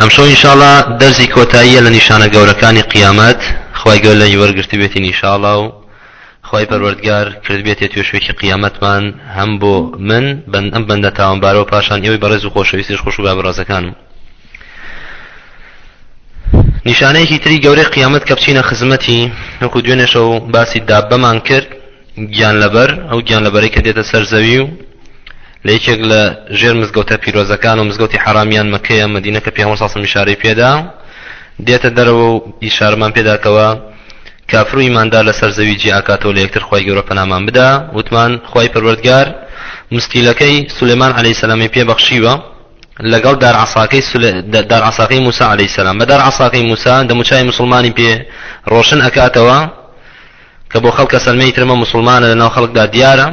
ئەمشەو ئینشاڵا دەرزی کۆتاییە لە نیشانە گەورەکانی قیامەت خی گەور لەنج وەرگرتی بێتی نیشاڵا و خی پەروەردگار کرد بێتێ توێشوێکی قیامەتمان هەم بۆ من بەن ئەم بەندە تاوانبارەوە پاشان ئێوەی بەڕێز و خۆشەویستیش خۆش و بابڕازەکانم نیشانەیەکی تری گەورەی قیامەت کە بچینە خزمەتی وەکو دوێنێشە و باسی دابەمان کرد گیانلەبەر ئەو گیانلەبەرەی کە دێتە سەر زەوی و لە یەکێک لە ژێر مزگەوتە پیرۆزەکان و مزگەوتی حرامیان مەکەیە مدینە کە پێ ساسم میشارەی پێدا دێتە دەرەوە و ئیشارمان پێداکەوە کافر و ئیماندار لەسەر زەوی جی ئاکاتەوە لە یەکتر خی گەورە پەنامان بدا وتمان خی پەروەردگار مستیلەکەی سولێمان علی سەلامی پێ بەخشیوە لەگەڵ دار عساکەی دار عساقی موسا علی سلام بە دار عساقی موسا دەموچای مسلمانی پێ ڕۆشن ئەکاتەوە کە بۆ خەڵکە سەلمێی ترمە موسڵمانە لەناو خەڵکدا دیارە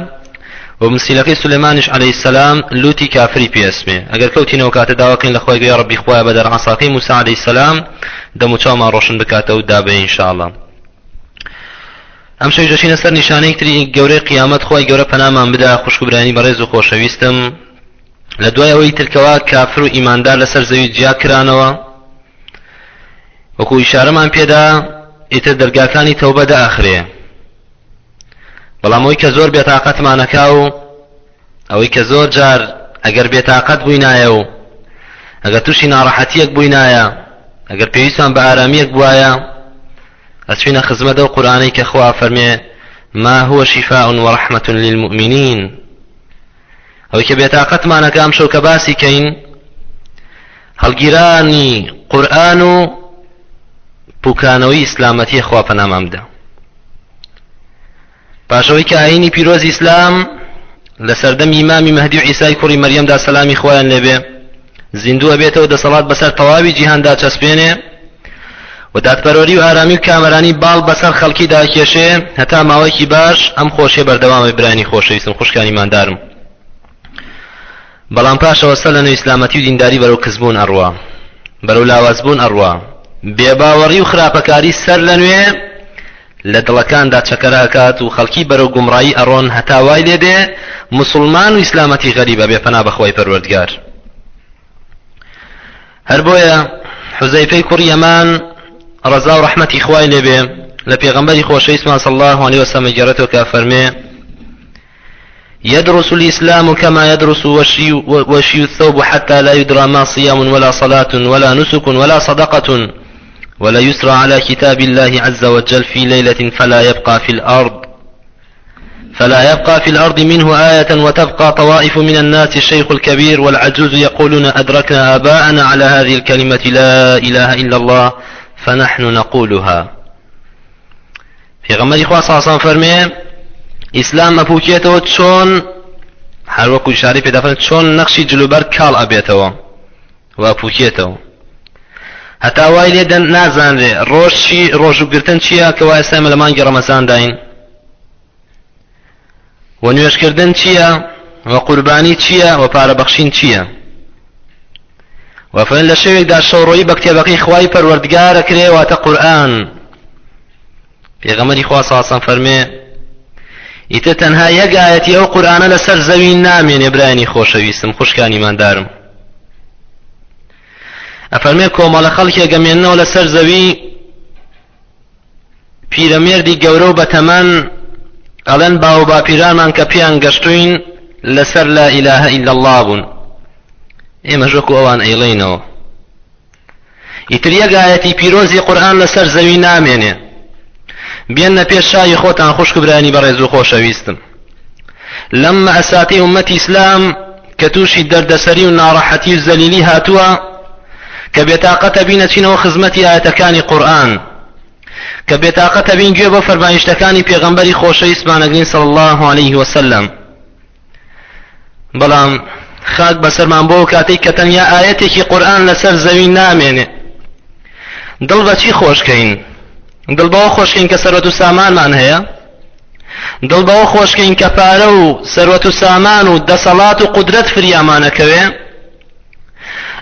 و مسیلەکەی سولێمانیش عەلەیهی السلام لوتی کافری پێ ئەسمێ ئەگەر کەوتینەوە کاتە داوا کەین لە خوای گەوی یا ڕەبی خوایە بە دار عەساکەی موسی عەلەیهی السلام دەم و چاومان ڕۆشن بکاتەوە و دابێ ان شاء الله ئەم شەوی دەشینە سەر نیشانەی تری گەورەی قیامەت خوای گەورە پەنامان بدا خوشک و برانی بەڕێز و خۆشەویستم لە دوای ئەوەی ترکەوە کافر و ئیماندار لەسەر زەوی جیا کرانەوە وەکو ئیشارەمان پێدا ئیتر دەرگاکانی تەوبە داخرێ بەڵام ئەوی کە زۆر بێتاقەتمانەکا و ئەوەی کە زۆر جار ئەگەر بێتاقەت بووینایە و ئەگەر تووشی ناڕەحەتیەک بووینایە ئەگەر پێویستان بە ئارامیەک بواە ئەچینە خزمەت ئەو قورآانەی کە خوا فەرمێ ما هو شفاء ورحمة للمؤمنين ئەوەی کە بێتاقەتمانە کە ئەمشەو کە باسی کەین هەڵگیرانی قورئان و پوکانەوەی ئیسلامەتیە خوا پەنامان بدە پاشەوەی کە ئاینی پیرۆز ئیسلام لە سەردەمی مامی مەهدی و عیسای کوڕی مەریەمدا سەلامی خۆیان لێبێ زیندوو ئەبێتەوە دەسەڵات بەسەر تەواوی جیهان داچەسپێنێ و دادپەرۆری و ئارامی و کامەرانی باڵ بەسەر خەڵکی داکێشێ هەتا ماوەیەکی باش ئەم خۆشیە بەردەوامە برانی خۆشەویستم خوشکانی ماندارم بەڵام پاشەوە سەر لەنە ئیسلامەتی و دینداری بەرەو کزبوون ئەڕوا بەرەو لاوازبوون ئەڕوا بێباوەڕی و خراپەکاری سەر لە نوێ لە دڵەکاندا چەکەرە ئەکات و خەڵکی بەرەو گومڕایی ئەڕۆن هەتا وای لێ دێ موسڵمان و ئیسلامەتی غەریب ئەبێ پەنا بە خوای پەروەردگار هەر بۆیە حوزەیفەی کوڕی یەمان ڕەزا و ڕەحمەتی خوای لێ بێ لە پێغەمبەری خۆشەویستمان صلی الله علیه وسلم گەڕێتەوە کە فەرمێ يدرس الإسلام كما يدرس وشي, وشي الثوب حتى لا يدرى ما صيام ولا صلاة ولا نسك ولا صدقة ولا يسرى على كتاب الله عز وجل في ليلة فلا يبقى في الأرض فلا يبقى في الأرض منه آية وتبقى طوائف من الناس الشيخ الكبير والعجوز يقولون أدركنا آباءنا على هذه الكلمة لا إله إلا الله فنحن نقولها پێغەمبەری خوا صلی اللە علیە و سلم فەرمێ ئیسلام ئەپوکێتەوە چۆن هەروەکو شاری پێدافەن چۆن نەخشی جلوبەر کاڵ ئەبێتەوە و ئەپوکێتەوە هەتا وای لێ دەن نازانرێ ڕۆژی ڕۆژوگرتن چییە کەوا ئێستا مە لە مانگی ڕەمەزانداین وە نوێژ کردن چییە وە قوربانی چییە وە پارە بەخشین چییە وە فەرن لە شەوێکدا شەوڕۆیی بە کتێبەکەی خوای پەروەردگارە کرێ واتە قورئان پێغەمەری خوا ساسان فەرمێ ئیتە تەنها یەگایەتی ئەو قورآانە لەسەر زەوی نامێنێ برایانی خۆشەویستم خوشکانی مادارم ئەفەرمێ کۆمەڵە خەڵکێ گەمێنەوە لەسەر زەوی پیرەمێردی گەورە و بەتەمان ئەڵێن باو باپیرانمان کە پێیان گەشتوین لەسەر لا ئیلاهە ئیلا الله بوون ئێمە ژۆکو ئەوان ئەیڵێینەوە ئیتر یەگایەتی پیرۆزی قورآن لەسەر زەوی نامێنێ بێنە پێش شاوی خۆتان خوشک برانی بەڕێز و خۆشەویستم لەم مەئەساتی ئومەتی ئیسلام کە تووشی دەردەسەری و ناڕەحەتی و زەلیلی هاتووە کە بێتاقەتە بینەچینەوە خزمەتی ئاەتەکانی قورآن کە بێتاقەتە بین گوێ بۆ فەرمایشتەکانی پێغەمبەری خۆشەویستمانەگرین صلی الله عليه وسلم بەڵام خاک بەسەرمان بۆ کاتێک کە تەنیا ئاەتێکی قورآن لەسەر زەوی نامێنێ دڵ بەچی خۆشکەین دڵ بەوە خۆشکەین کە سەرەت و سامانمان هەیە دڵ بەوە خۆشکەین کە پارە و سەروەت و سامان و دەسەڵات و قدرەت فریامانەکەوێ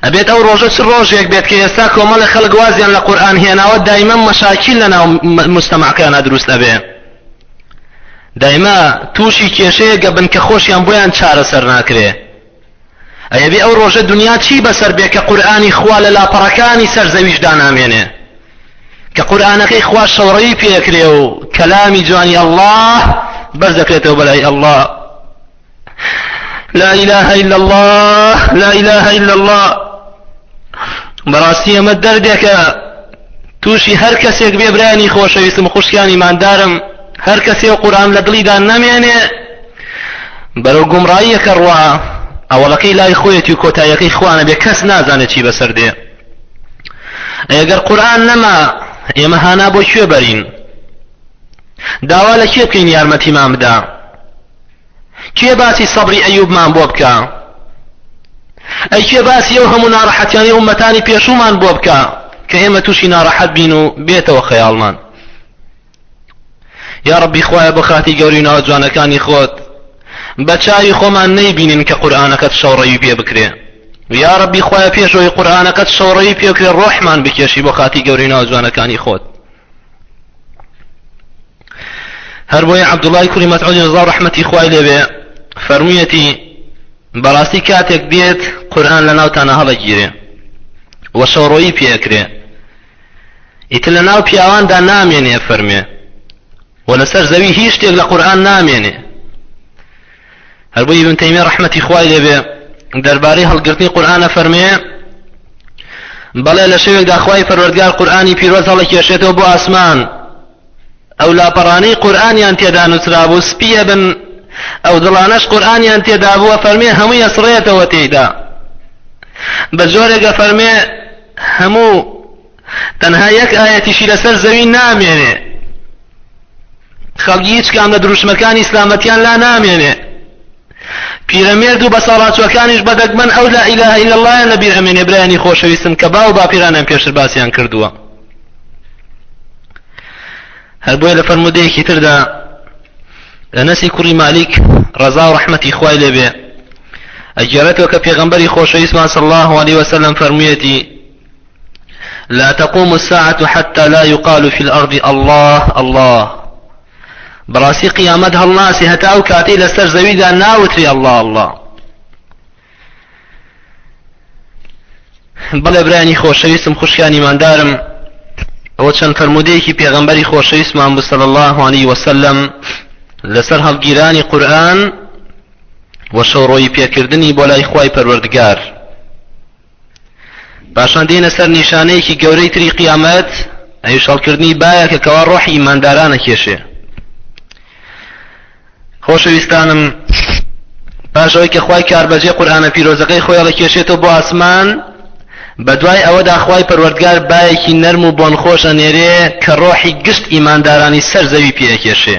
ئەبێت ئەو ڕۆژە چ ڕۆژێک بێت کە ئێستا کۆمەڵە خەڵک وازیان لە قورآن هێناوە دایمە مەشاکیل لە ناو مستەماکانە دروست ئەبێ دایمە تووشی کێشەیە گەبن کە خۆشیان بۆیان چارەسەر ناکرێ ئەیەوێ ئەو ڕۆژە دنیا چی بەسەر بێ کە قورآانی خوا لە لاپەڕەکانی سەر زەویش دانامێنێ کە قورآانەکەی خوا شەوڕەی پێکرێ و کەلامی جوانی الله بەرز دەکرێتەوە بەلای الله لا إله إلا الله لا إله إلا الله بەڕاستی ئەمە دەردێکە توشی هەر کەسێک بێ برانی خۆشەویستم خوشکیانی ماندارم هەر کەسێ و قورآن لە دڵیدا نەمێنێ بەرەو گومڕاییەکە ڕوا ئەوەڵەکەی لای خۆیەتی و کۆتاییەکەی خوانە بێ کەس نازانێت چی بەسەر دێ ئەگەر قورآن نەما ئێمە هانا بۆ کوێ بەرین داوا لە کێ بکەین یارمەتیمان بدا کێ باسی سەبری ئەیوبمان بۆ بکا ئەی کێ باسی ئەو هەموو ناڕەحەتیانی ئومەتانی پێشومان بۆ بکا کە ئێمە تووشی ناڕەحەت بین و بێتەوە خەیاڵمان یا ربی خوایە بۆ خاتی گەوری ناوە جوانەکانی خۆت بە چاوی خۆمان نەیبینین کە قورآانەکەت شەڕەوی پێ بکرێ یا ربی خوایە پێشەوەی قورآانەکەت شەڕەوی پێکرێ ڕۆحمان بکێشی بۆ خاتی گەوری ناوە جوانەکانی خۆت هەر بۆیە عەبدوڵای کوڕی مەسعودی ڕزا و ڕەحمەتی خوای لێبێ فەرموویەتی بەڕاستی کاتێک دێت قورآن لە ناوتانە هەڵەگیرێ و شەڕۆیی پێکرێ ئیتر لە ناو پیاواندا نامێنێ فەرمێ و لەسەر زەوی هیچ شتێک لە قورآن نامێنێ هەر بۆیە ابن تەیمیە ڕەحمەتی خوای لێبێ دەربارەی هەڵگرتنی قورئانە فەرمێ بەڵێ لە شەوێکدا خوای پەروەردگار قورئانی پیرۆز هەڵەکێشێتەوە بۆ ئاسمان ئەو لاپەڕانەی قورئانیان تێدا نووسرابوو سپیە بن ئەو دڵانەش قورئانیان تێدا بووە فەرمێ هەموو یەسڕێتەوە تێیدا بە جۆرێکە فەرمێ هەموو تەنها یەک ئایەتیشی لەسەر زەوی نامێنێ خەڵکی هیچ کام لە دروشمەکانی ئیسلامەتیان لا نامێنێ پیرەمێرد و بەساڵاچوەکانیش بەدەگمەن ئەو لا ئیلە ئیلە اللهیان لە بیر ئەمێنێ برایانی خۆشەویستن کە باو باپیرانیان پێشتر باسییان کردووە هەر بۆیە لە فەرمودەیەکی تردا ئەنەسی کوڕی مالیک ڕەزا و ڕەحمەتی خوای لێبێ ئەگەرێتەوە کە پێغەمبەری خۆشەویستمان صلی الله عليه وسلم فەرموویەتی لا تقوم الساعة حتى لا يقال في الأرض الله الله بەڕاستی قیامەت هەڵناسی هەتا ئەو کاتەی لەسەر زەویدا ناوتری الله الله بەڵێ برانی خۆشەویستم خوشکانی مادارم ئەوە چەند فرەرمودەیەکی پێغەمبەری خۆشەویستمان بسەل الله عليه وسلم لەسەر هەڵگیرانی قورآن وە شەوڕۆی پێکردنی بۆ لای خی پەروەردگار پاشان دێنە سەر نیشانەیەکی گەورەی تری قیامەت ئەویش هەڵکردنی بایەکە کەوا ڕۆحی ئیماندارانە کێشێ خۆشەویستانم پاشەوەی کە خی کاربەجێ قورآانە پیرۆزەکەی خۆیڵە کێشێتەوە بۆ ئاسمان بە دوای ئەوەدا خی پەروەردگار بایەکی نەرم و بۆن خۆشە نێرێ کە ڕۆحی گشت ئیماندارانی سەر زەوی پێکێشێ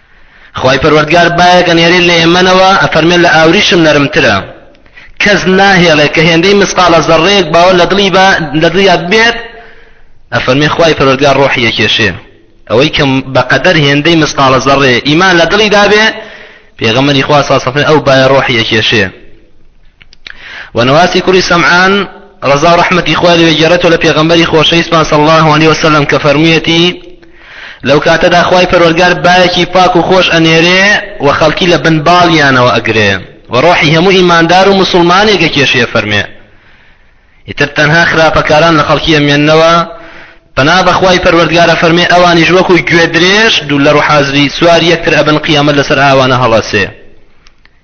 خوای پەروەردگار بایەک ئەنێرێ لە ئێمەنەوە ئەفەرمێ لە ئاوریشم نەرمترە کەس ناهێڵێ کە هێندەی مسقاڵە زەڕەیەک باوەر لە دڵی با لە دڵیا بێت ئەفەرمێ خوای پەروەردگار ڕۆحی یەکێشێ ئەوەی کە بەقەدەر هێندەی مسقاڵە زەڕێ ئیمان لە دڵی دابێ پێغەمەری خوا ساسەفێ ئەو بایە ڕۆحی یەکێشێ ونواسی کوری سەمعان ڕزا و ڕەحمەتی خوای لێ گێڕێتەوە لە پێغەمبەری خۆشەویستمان صلی الله علیه وسلم کە فەرموویەتی لەو کاتەدا خوای پەروەرگار بایەکی پاک و خۆش ئەنێرێ و خەڵکی لە بن باڵیانەوە ئەگرێ و ڕۆحی هەموو ئیماندار و موسڵمانێک ئەکێشێ ئەفەرمێ ئیتر تەنها خراپەکاران لە خەڵکی ئەمێننەوە پنا بەخوای پەروەردگارە فەرمێ ئەوانیش وەکو گوێ درێژ دوو لەڕ حازری سوار یەکتر ئەبن قیامەت لەسەر ئاوانە هەڵەسێ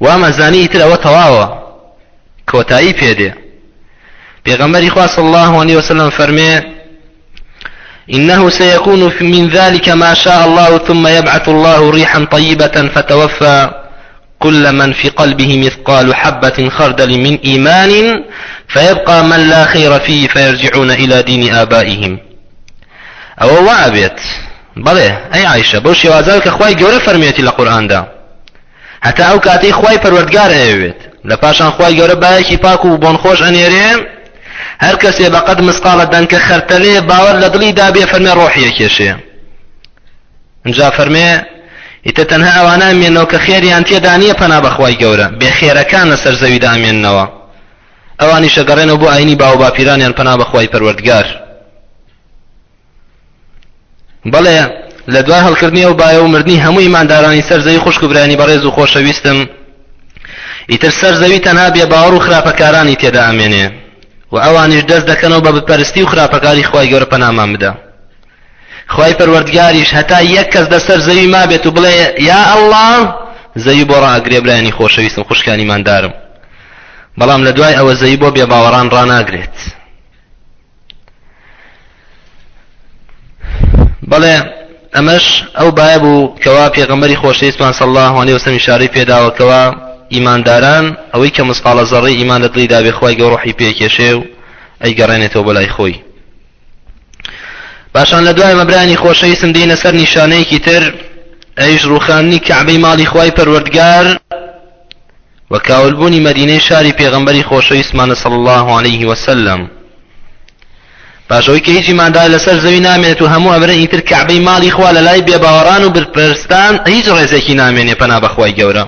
وامەزانی ئیترەوە تەواوە کۆتایی پێدێ پێغەمبەری خوا صلی الله عليه وسلم فەرمێ إنه سيكون من ذلك ما شاء الله ثم يبعث الله ريحا طيبة فتوفى كل من في قلبه مثقال حبة خردل من إيمان فيبقى من لا خير فيه فيرجعون إلى دين آبائهم أو وعبت بلى أي عائشة بوش وازالك أخواي جورة فرميتي لقرآن دا هەتا ئەو کاتەی خوای پەروەردگار ئەیەوێت لە پاشان خوای گەورە بایەکی پاک و بۆن خۆش ئەنێرێ هەر کەسێ بە قەد مسقاڵە دەنکە خەرتەلێ باوەر لە دڵی دابێ فەرمێ ڕۆحیە کێشێ ئەجا فەرمێ ئیتە تەنها ئەوانە ئەمێنەوە کە خێریان تێدا نییە پەنا بەخوای گەورە بێ خێرەکان لەسەر زەویدا ئەمێنەوە ئەوانی شەگەڕێنەوە بۆ ئاینی باو باپیرانیان پەنا بەخوای پەروەردگار بەڵێ لە دوای هەڵکردنی ئەو بایە و مردنی هەموو ئیماندارانی سەر زەوی خوشک و برانی بەڕێز و خۆشەویستم ئیتر سەر زەوی تەنها بێ باوەڕ و خراپەکارانی تێدا ئەمێنێ و ئەوانیش دەست دەکەنەوە بە بپەرستی و خراپەکاری خوای گەورە پەنامان بدە خوای پەروەردگاریش هەتا یەک کەس لەسەر زەوی مابێت و بڵێ یا ئەڵڵا زەوی بۆ ڕاگرێ برایانی خۆشەویستم خوشکانی ماندارم بەڵام لە دوای ئەوە زەوی بۆ بێباوەڕان ڕاناگرێت بەڵێ ئەمەش ئەو بایە بوو کەوا پێغەمەری خۆشەویستمان سەڵ الله عليه وسلم شارەی پێداوەکەوە ئیمانداران ئەوەی کە مسقالە زەڕی ئیمان لە دڵی دابێ خخوای گە ڕۆحی پێکێشێ و ئەی گەڕێنێتەوە بەلای خۆی باشان لە دوای مەبرانی خۆشەویستم دینە سەر نیشانەیەکی تر ئەیش ڕوخانی کەعبەی ماڵی خی پەروەردگار و کاولبوونی مەدینەی شاری پێغەمبەری خۆشەویستمانە صلی الله علیه وسلم پاش ئەوەی کە هیچ ئیماندار لەسەر زەوی نامێنێت و هەموو ئەبرن ئیتر کەعبەی ماڵی خوا لە لای بێباوەڕان و برپەرستان هیچ ڕێزێکی نامێنێ پەنا بەخوای گەورە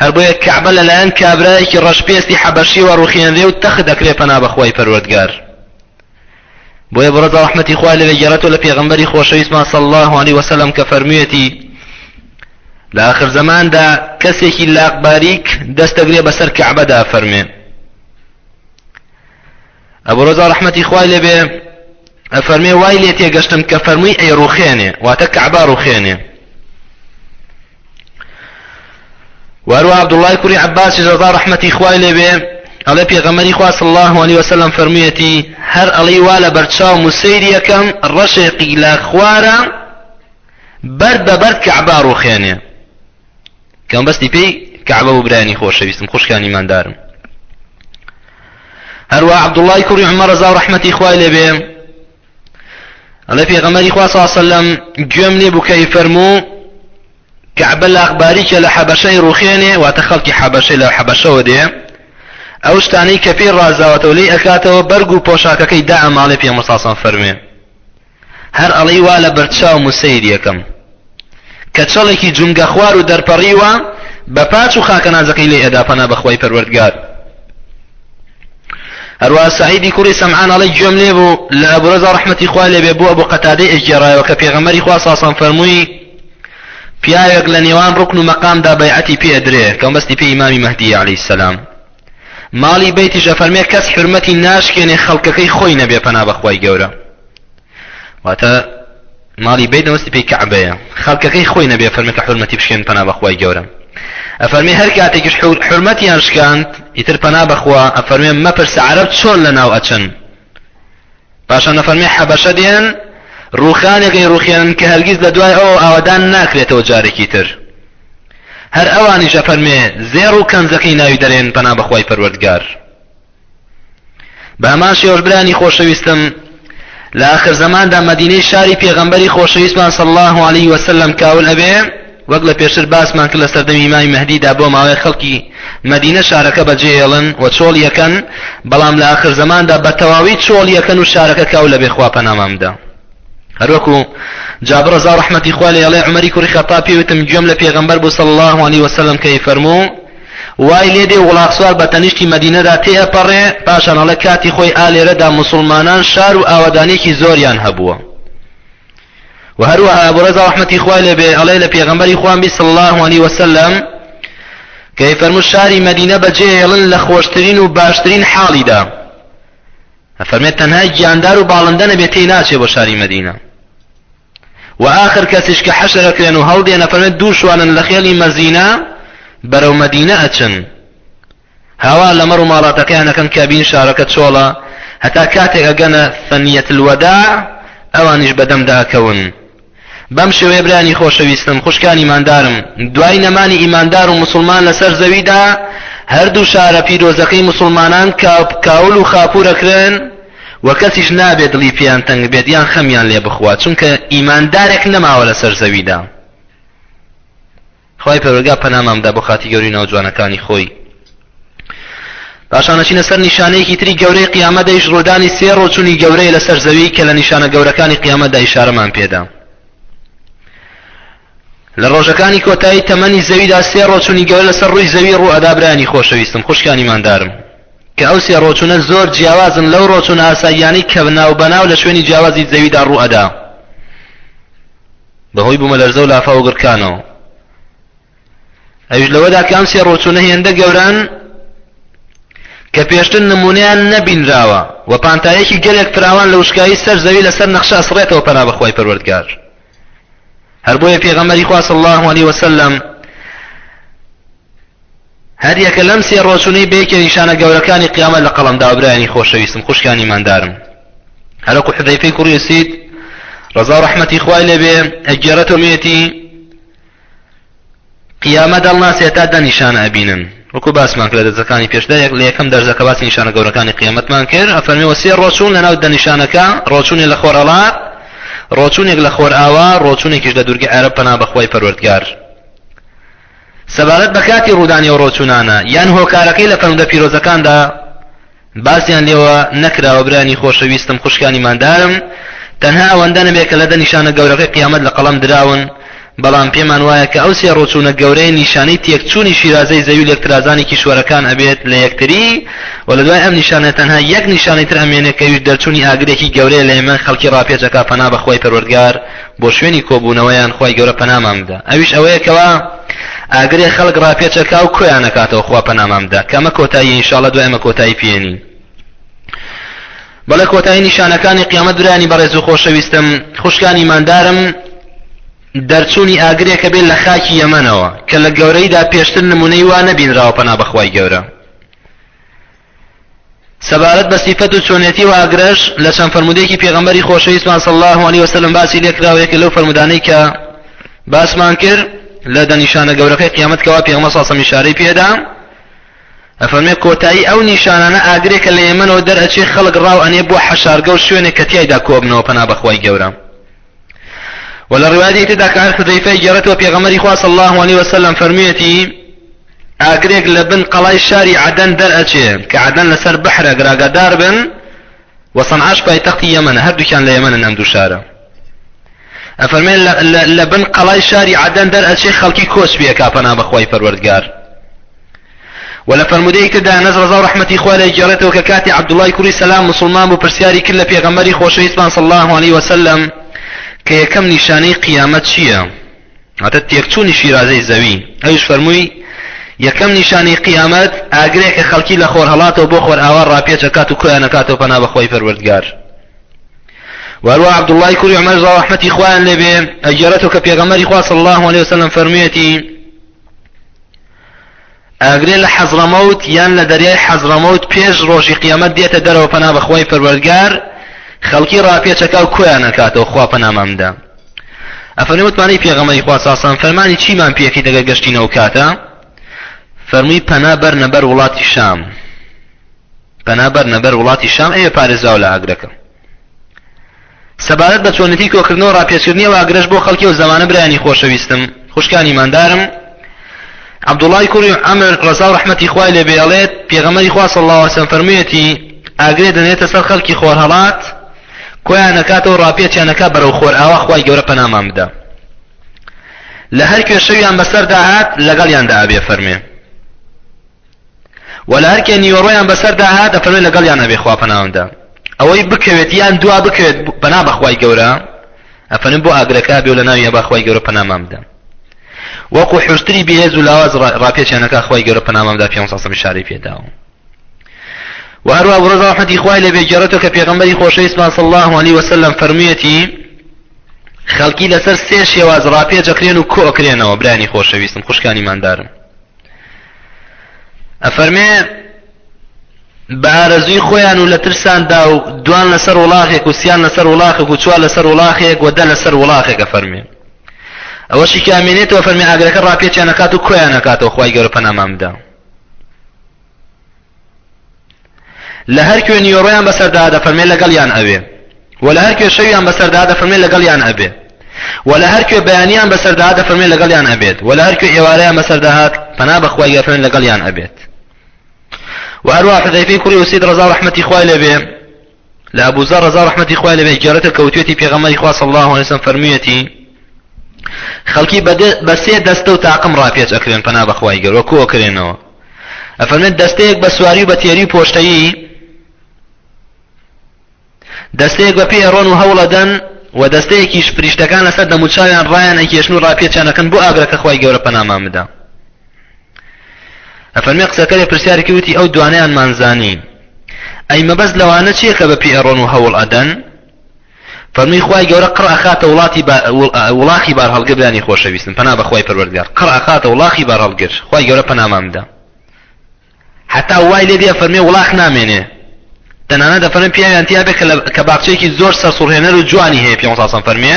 هەر بۆیە کەعبە لەلایەن کابرایەکی ڕەشپێستی حەبەشیەوە ڕوخێنرێ و تەخت دەکرێ پەنا بەخوای پەروەردگار بۆیە بڕۆ بە ڕەحمەتی خوا لەوێ گێڕێتەوە لە پێغەمبەری خۆشەویستمان صلی الله علیه وسلم کە فەرموویەتی لە آخر زەماندا کەسێکی لاق باریک دەستەگرێ بەسەر کەعبەدا فەرمێ ئەبو ڕەزا ڕەحمەتی خوای لێبێ ئەفەرمێ وای لێ تێگەشتم کە فەرمووی ئەی ڕوخێنێ واتە کەعبا ڕوخێنێ وارو عبدالله کوری عباسی رضا رحمتی خوای لێبێ ئەڵێ پێغەمەری خوا صلی الله علیه وسلم فەرموویەتی هەر ئەڵی وا لە بەرچاو موسەیریەکەم ڕەشێقی لە خوارە بەرد بە بەرد کەعبا ڕوخێنێ کەم بەستی پێی کەعبە و برانی خۆشەویستم خوشکانی ماندارم هەروە عبدالله کوری عمر رضا رحمتی خوای لێبێ ئەڵێ پێغەمەری خوا صلی سەلەم گوێم لێ بوو کەی فەرموو کەعبە لاقباریکە لە حەبەشەی ڕوخێنێ واتە خەڵکی حەبەشەی لە حەبەشەوە دێ ئەو شتانەی کە پێی ڕازاوەتەوە لی ئەکاتەوە بەرگ و پۆشاکەکەی دا ئەماڵێ پێ مساسان فەرمێ هەر ئەڵی وا لە بەرچاو مسیر یەکەم کەچەڵێکی جومگە خوار و دەرپەڕیوە بە پاچ و خاکە نازەکەی لێ ئەدا پەنا بەخوای پەروەردگار هەروە سعیدی کوڕی سەمعان ئەڵی گوێم لێ بوو لە ئەبرەزا ڕحمەتی خوا لێ بێ بۆ ئەبوو قەتادەی ئەگێڕایەوە کە پێغەمەری خوا ساسان فەرمووی پیاوێک لە نێوان ڕکن و مەقامدا بەیعەتی پێ ئەدرێ کەم بەستی پێ ئیمامی مەهدی علی سلام ماڵی بەیتیشە فەرمێ کەس حرمەتی ناشکێنێ خەڵکەکەی خۆی نەبێ پەنا بەخوای گەورە واتە ماڵی بەی دەوەستی پێی کەعبەیە خەڵکەکەی خۆی نەبێ فەرمی کە حورمەتی بشکێن پەنا بەخوای گەورە ئەفەرمی هەر کاتێکیش حورمەتیان شکاند ئیتر پەنا بەخوا ئەفەرمێ مەپرسە عەرەب چۆن لە ناو ئەچن پاشان نەفەرمی حەبەشە دێن ڕوخانێکی ڕوخێنن کە هەرگیز لە دوای ئەو ئاوادان ناکرێتەوە جارێکی تر هەر ئەوانیش ئەفەرمێ زێڕ و کەنزەکەی ناوی دەرێن پەنا بەخوای پەروەردگار بە هەمان شێوەش برانی خۆشەویستم لە ئاخر زەماندا مەدینەی شاری پێغەمبەری خۆشەویستمان صلی الله علیه وسلم کاول ئەبێ وەک لە پێشتر باسمان کرد لە سەردەمی مای مەهدیدا بۆ ماوەی خەڵکی مەدینە شارەکە بەجێهێڵن و چۆڵ یەکەن بەڵام لە ئاخر زەماندا بە تەواوی چۆڵ یەکەن و شارەکە کاو لە بێخوا پەنامامدا هەروەکو جابر رضا رحمەتی خوا لێ ئەڵێ عمری کوڕی خەتاب پێوتم گوێم لە پێغەمبەر بۆ صلی الله علیه وسلم کەی فەرموو وای لێ دێ وڵاخ سوار بە تەنیشتی مەدینەدا تێ ئەپەڕێ پاشان ئەڵێ کاتی خۆی ئالێرەدا مسلمانان شار و ئاوادانێکی زۆریان هەبووە و هەروەها ئەبو رضا رحمەتی خوا لێ بێ ئەڵێ لە پێغەمبەری خوان بی صلی الله علیه وسلم کەی فەرموو شاری مەدینە بەجێ هێڵن لە خۆشترین و باشترین حاڵیدا ئەفەرمێت تەنها گیاندار و باڵندە نەبێت تێی ناچێ بۆ شاری مەدینە و ئاخر کەسیش کە حەشرەکرێن و هەڵدێن ئەفەرمێت دوو شوانن لە خێڵی مەزینە بەرەو مەدینە ئەچن هاوا لە مەڕ و ماڵاتەکەیانەکەن کە بین شارەکە چۆڵە هەتا کاتێک ئەگەنە فەنیەت الوەدا ئەوانیش بەدەمدا ئەکەون بەم شێوەیە برانی خۆشەویستم، خوشکان ئیماندارم، دوای نەمانی ئیماندار و موسڵمان لەسەر زەویدا، هەردوو شارە پیرۆزەکەی موسڵمانان کاول و خاپوور ئەکرێن و کەسیش نابێت دڵی پێیان تەنگ بێت یان خەمیان لێ بخوات، چونکە ئیماندارێک نەماوە لەسەر زەویدا. خوای پەروەرگا پەنامان بدا بۆ خاتی گەوری ناو جوانەکانی خۆی پاشان ئەچینە سەر نیشانەیەکی تری گەورەی قیامەت دەیش ڕوودانی سێ ڕۆچوونی گەورەیە لەسەر زەوی کە لە نیشانە گەورەکانی قیامەتدا ئیشارەمان پێدا لە ڕۆژەکانی کۆتایی تەمەنی زەویدا سێ ڕۆچوونی گەورە لەسەر ڕووی زەوی ڕوو ئەدا برانی خۆشەویستم خوشکانی ماندارم کە ئەو سێ ڕۆچوونە زۆر جیاوازن لەو ڕۆچوونە ئاساییانەی کە بناو بەناو لە شوێنی جیاوازی زەویدا ڕوو ئەدا بەهۆی بومەلەرزە و لافاو و گڕکانەوە ئەویش لەوەدا کە ئەم سێ ڕۆچوونە هێندە گەوران کە پێشتر نمونەیان نەبینراوە و پانتایەکی گەلێک فراوان لە وشکایی سەر زەوی لەسەر نەخشە ئەسڕێتەوە پەنا بەخوای پەروەردگار هەر بۆیە پێغەمەری خوا صلی الله علیه وسلم هەریەکە لەم سێ ڕۆچونەی بەیەکێ نیشانە گەورەکانی قیامەت لە قەڵەمداوە برایانی خۆشەویستم خوشکانی ئیماندارم هەرەکو حذەیفەی کوڕی ئەسید ڕەزا ڕەحمەتی خوای لێبێ ئەگێڕێتەوە مێتی قیامە دەڵناسێ تا دە نیشانە ئەبینن وەکو باسمان کرد لە دەزەکانی پێشدا یەک لە یەکەم دەرزەکە باسی نیشانە گەورەکانی قیامەتمان کرد ئەفەرمیوە سێ ڕۆچون لەناو دە نیشانەکە ڕۆچونێ لە خۆرەڵات ڕۆچونێک لە خۆر ئاوا ڕۆچونێکیش لە دوورگە عێرە پەنا بەخوای پەروەردگار سەبارەت بە کاتی ڕوودانی ئەو ڕۆچوونانە یان هۆکارەکەی لە فەرمودە پیرۆزەکاندا باسیان لێوە نەکراوە برانی خۆشەویستم خوشکانی ماندارم تەنها ئەوەندە نەبێت کە لەدە نیشانە گەورەکەی قیامەت لە قەڵەم دراون بەڵام پێمان وایە کە ئەو سێ ڕۆچوونە گەورەیە نیشانەی تێکچوونی شیرازەی زەوی و لێکترازانی کیشوەرەکان ئەبێت لە یەکتری و لە دوای ئەم نیشانە تەنها یەک نیشانەی تر ئەمێنێت کەویش دەرچوونی ئاگرێکی گەورەیە لە ئێمە خەڵکی ڕاپێچەکە پەنا بەخوای پەروەردگار بۆ شوێنی کۆبوونەوەیان خوای گەورە پەنامان بدە ئەویش ئەوەیە کەوا ئاگرێ خەڵک ڕاپێچەکا و کۆیان نەکاتەوە خوا پەنامان بدە کە ئەمە کۆتایی ئینشاڵە دوای ئەمە کۆتایی پێێنین بەڵێ کۆتایی نیشانەکانی قیامەت درانی بەڕێز و خۆشەویستم خوشکانی مادارم دەرچوونی ئاگرێکە بێت لە خاکی یەمەنەوە کە لە گەورەیدا پێشتر نمونەی وا نەبینراوە پەنا بەخوای گەورە سەبارەت بە سیفەت و چۆنێتی و ئاگرەش لە چەند فەرمودێکی پێغەمبەری خۆشەویستمان صلی الله علیه وسلم باسی لێکراوە یەکێ لەو فەرمودانەی کە باسمان کرد لە دەنیشانە گەورەکەی قیامەت کەوا پێغەمبەر صلی الله علیه وسلم ئیشارەی پێدا ئەفەرمێ کۆتایی ئەو نیشانانە ئاگرێکە لە یەمەنەوە دەرئەچێ خەڵک ڕاو ئەنێ بۆ حەشارگە و شوێنێک کە تیایدا کۆبنەوە پەنا بەخوای گەورە و لە ڕواتی تدا کە هەر حودەیفەی گێڕێتەوە پێغەمەری خوا صلی الله علیه وسلم فەرموویەتی ئاگرێک لە بن قەڵای شاری عەدەن دەرئەچێ کە عەدەن لەسەر بەحرە گراگەدار بن و سەنعاش پایتەختی یەمەنە هەردووکیان لە یەمەنن ئەم دوو شارە ئەفەرمێن لە بن قەڵای شاری عەدەن دەرئەچێ خەڵکی کۆچ بێکا پەنا بەخوای پەروەردگار وە لە فەرموودەیەک تر دا ئەنەس ڕەزا و ڕەحمەتی خوا لێ گێڕێتەوە کە کاتێ عەبدوڵڵای کوڕی سەلام موسوڵمان بوو پرسیاری کرد لە پێغەمبەری خۆشەویستمان صلی اللە علیە وسلم کە یەکەم نیشانەی قیامەت چییە واتە تێکچوونی شیرازەی زەوی ئەویش فەرمووی یەکەم نیشانی قیامەت ئاگرێک کە خەڵکی لە خۆر هەڵاتەوە بۆ خۆر ئاوا ڕاپێچە کات و کۆیان نەکاتەوە پەنا بەخۆی پەروەردگار واروا عبدالله کوری عمر ڕحمەتی خوان لێبێ ئەگەرەتەوە کە پێغەمەری خوا صلی الله عليه وسلم فەرموویەتی ئەگرێ لە حەزڕەمەوت یان لە دەریای حەزڕەمەوت پێش ڕۆژی قیامەت دێتە دەرەوە پەنا بەخوای پەروەردگار خەڵکی ڕاپێچەکە و کۆیان نەکاتەوە خوا پەنامان بدە ئەفەرمی وتمانی پێغەمەری خوا ساسان فەرمانی چیمان پێکی دەگە گەشتینەوە کاتە فەرمووی پەنا بەر نەبەر وڵاتی شام پەنا بەر نەبەر وڵاتی شام ئەوێ پارێزراو لە ئاگرەکە سەبارەت بە چۆنێتی کۆکردنەوە ڕاپێچکردنی ئەو ئاگرەش بۆ خەڵکی ئەو زەمانە برایانی خۆشەویستم خوشکانی ماندارم عبدوڵای کوڕی ئەمر ڕزا و ڕحمەتی خوای لێ بێڵێت پێغەمەری خوا صلی الله علیه وسلم فەرموویەتی ئاگرێ دەنێتە سەر خەڵکی خۆرهەڵات کۆیان نەکاتەوە ڕاپێچیانەکە بەرەو خۆر ئاوا خوای گەورە پەنامان بدە لە هەر کوێ شەویان بەسەردا هات لەگەڵیاندا ئابێ فەرمێ وە لە هەرکێ نیۆرۆیان بەسەردا هات دەفەرمێ لەگەڵیان ئەبێ خوا پەناوم دا ئەوەی بکەوێت یان دوا بکەوێت پەنا بەخوای گەورە ئەفەرم بۆ ئاگرەکە بێ لە ناوی ئەبا خوای گەورە پەنامان بدا وەکو حوشتری بەهێز و لاواز ڕاپێچیانەکە خوای گەورە پەنامان بدا پێ سەمی شاری پێداوە و هەروە بڕۆ ڕاحەتی خوای لە بێگەڕێتەوە کە پێغمبەری خۆشەویستمان صلی الله علیه وسلم فەرموویەتی خەڵکی لەسەر سێ شێواز ڕاپێجەکرێن و کۆکرێنەوە برانی خۆشەویستم خوشکانی ماندارم ئەفەرمێ بە ئارەزوی خۆیان و لە ترساندا و دوان لەسەر وڵاخێک و سیان لەسەر وڵاخێک و چوار لەسەر وڵاخێک و دە لەسەر وڵاخێکە فەرمێ ئەوە شیکامێنێتەوە فەرمی ئاگرەکە ڕاپێچیانەکات و کۆیانەکاتەوە خی گەورە پەنامامدا لە هەر کوێ نیۆڕۆیان بەسەردا ئەدەفەرمێ لەگەڵیان ئەوێ و لە هەر کوێ شەویان بەسەردا ئەدەفەرمێ لەگەڵیان ئەبێ و لە هەر کوێ بەیانیان بەسەردا ئەدەفەرمێ لەگەڵیان ئەبێت و لە هەر کوێ ئێوارەیان بەسەردا هات پەنا بەخوای گەفرێن لەگەڵیان ئەبێت و هەروە حذەیفەی کوڕی وسید ڕەزا ڕەحمەتی خوای لێبێ لە ابو زر رضا رحمتی خوای لەبێ گێڕێتە کەوتوێتی پێغەمەری خوا صلی الله علیه وسلم فەرموویەتی خەڵکی بە سێ دەستە و تاقم ڕاپێچ ئەکرێن پەنا بەخوای گەروە کۆ کرێنەوە ئەفەرمێت دەستەیەک بە سواری و بە تێری و پۆشتایی دەستەیەک بە پێ ڕۆن و هەوڵەدەن و دەستەیەکیش پریشتەکان لەسەر دەموچاویان ڕایان ئەکێشن و ڕاپێچانەکەن بۆ ئاگرەکە خخوای گەورە پەنامان بدە ئەفەرمێ قسەکەرێ پرسیارکی وتی ئەو دوانەیانمان زانی ئەی مەبەست لەوانە چییە کە بە پێ ئەڕۆن و هەوڵ ئەدەن فەرمی خی گەورە قڕ ئەخاتە وڵاتی وڵاخی بار هەڵگر برانی خۆشەویستن پنا بەخوای پەروەردگار قڕ ئەخاتە وڵاخی بار هەڵگر خی گەورە پەنامان بدە هەتا وای لێ دێ فەرمێ وڵاخ نامێنێ تەنانە دەفەرمێ پیاویان تیا بێ کە باخچەیەکی زۆر سەرسوڕهێنەر و جوانی هەیە پێ ساسم فەرمێ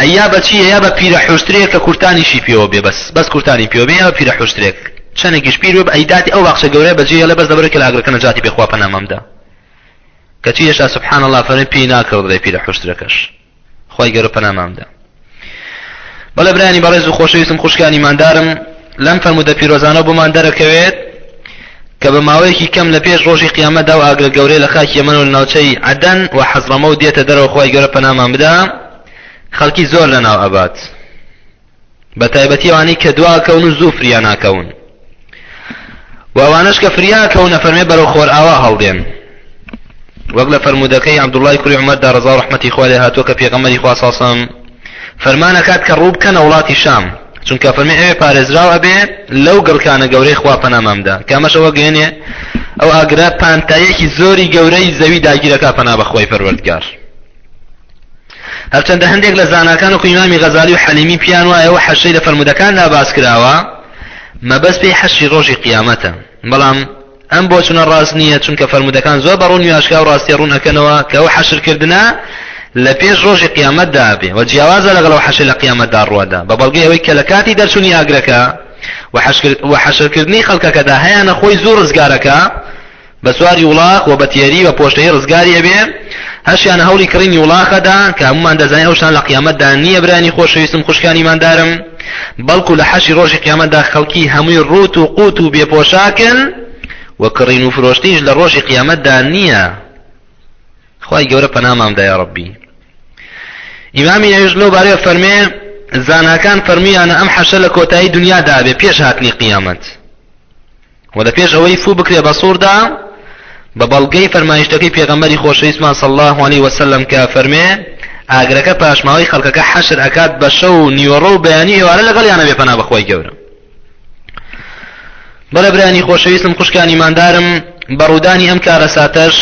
ئەیا بەچی یا بە پیرە حوشترێک کە کورتانیشی پێوە بێ بەس بەس کورتانی پێوە بێ یا بە پیرە حوشترێک چەندێکیش پیر بێ ئەیداتی ئەو باخچە گەورەیە بەجێ هێڵێ بەس دەبرێت کە لاگرەکە نەجاتی بێخوا پەنامەمدا کەچی هێشتا سبحان الله فەرمێ پێی ناکڕدرێ پیرە حوشترەکەش خوای گەورە پەنامان بدە بەڵێ برانی بەڕێز و خۆشەویستم خوشکانی ماندارم لەم فەرمودە پیرۆزانە بۆمان دەرەکەوێت کە بە ماوەیەکی کەم لە پێش ڕۆژی قیامەدا و ئاگرە گەورەی لە خاکی یەمەن و لە ناوچەی عەدەن و حەزڕەمە و دێتە دەرەوە خۆی گەورە پەنامان بدا خەڵکی زۆر لە ناو ئەبات بە تایبەتی ئەوانەی کە دوا کەون و زوو فریا ناکەون و ئەوانەش کە فریا کەون ئەفەرمێ بەرەو خۆرئاوا هەڵدێن وەک لە فەرموودەکەی عەبدوڵڵای کوری عومەردا ڕەزا و ڕەحمەتی خوا لێ هاتووە کە پێغەمبەری خوا ساسم فەرمان ئەکات کە ڕوو بکەنە وڵاتی شام چونکە فەرمی ئەوێ پارێزراو ئەبێ لەو گڕکانە گەورەی خوا پەنامامدا کە ئەمەش ئەوە گەێنێ ئەو ئاگرە پانتایەکی زۆری گەورەی زەوی داگیرەکە پەنا بەخوای پەروەردگار هەرچەندە هەندێک لە زاناکان وەکو ئیمامی غەزالی و حەلیمی پیان وایە و حەشەی لە فەرمودەکاندا باس کراوە مەبەست پێی حەشی ڕۆژی قیامەتە بەڵام ئەم بۆ چونە ڕاست نییە چونکە فەرمودەکان زۆر بە ڕوونی ئاشکا و ڕاستی ڕوونەکەنەوە کە ئەو حەشرکردە لە پێش ڕۆژی قیامەتدا بێ و جیاوازە لەگەڵ و حەشی لە قیامەتدا ڕوەدا بە بەڵگەی ئەوەی کە لە کاتی دەرچوونی ئاگرەکە و حەشرکردنی خەڵکەکەدا هەیەە خۆی زۆر ڕزگارەکە بە سواری وڵاخ و بە تێری و پۆشتەیی ڕزگاری ئەبێ، هەشیان لە هەوڵی کڕینی وڵاخە دا، کە هەموومان دەزانین ئەو شتانە لە قیامەت دا نییە برایانی خۆشەویستم خوشکانی ئیماندارم، بەڵکوو لە حەشری ڕۆژی قیامەت دا خەڵکی هەمووی ڕووت و قووت و بێ پۆشاکن و کڕین و فرۆشتنیش لە ڕۆژی قیامەت دا نییە. خوای گەورە پەنامان بدە یا ڕەبی. ئیمامی نەویش لەو بارەیە فەرمێ زاناکان فەرموویانە ئەم حەشە لە کۆتایی دنیا دابێ پێش هاتنی قیامەت. وە لە پێش ئەوەی فوو بکرێ بە سوڕدا بە بەڵگەی فەرمایشتەکەی پێغەمبەری خۆشەویستمان صلی اللە علیە وسلم کە فەرمێ ئاگرەکە پاشماوەی خەڵکەکە حەشر ئەکات بە شەو و نیوەڕۆ و بەیانی ئێوارە لەگەڵ یانە بێ پەنا بەخوای گەورە بەرەبرانی خۆشەویستم خوشکانی ماندارم بە ڕوودانی ئەم کارەساتەش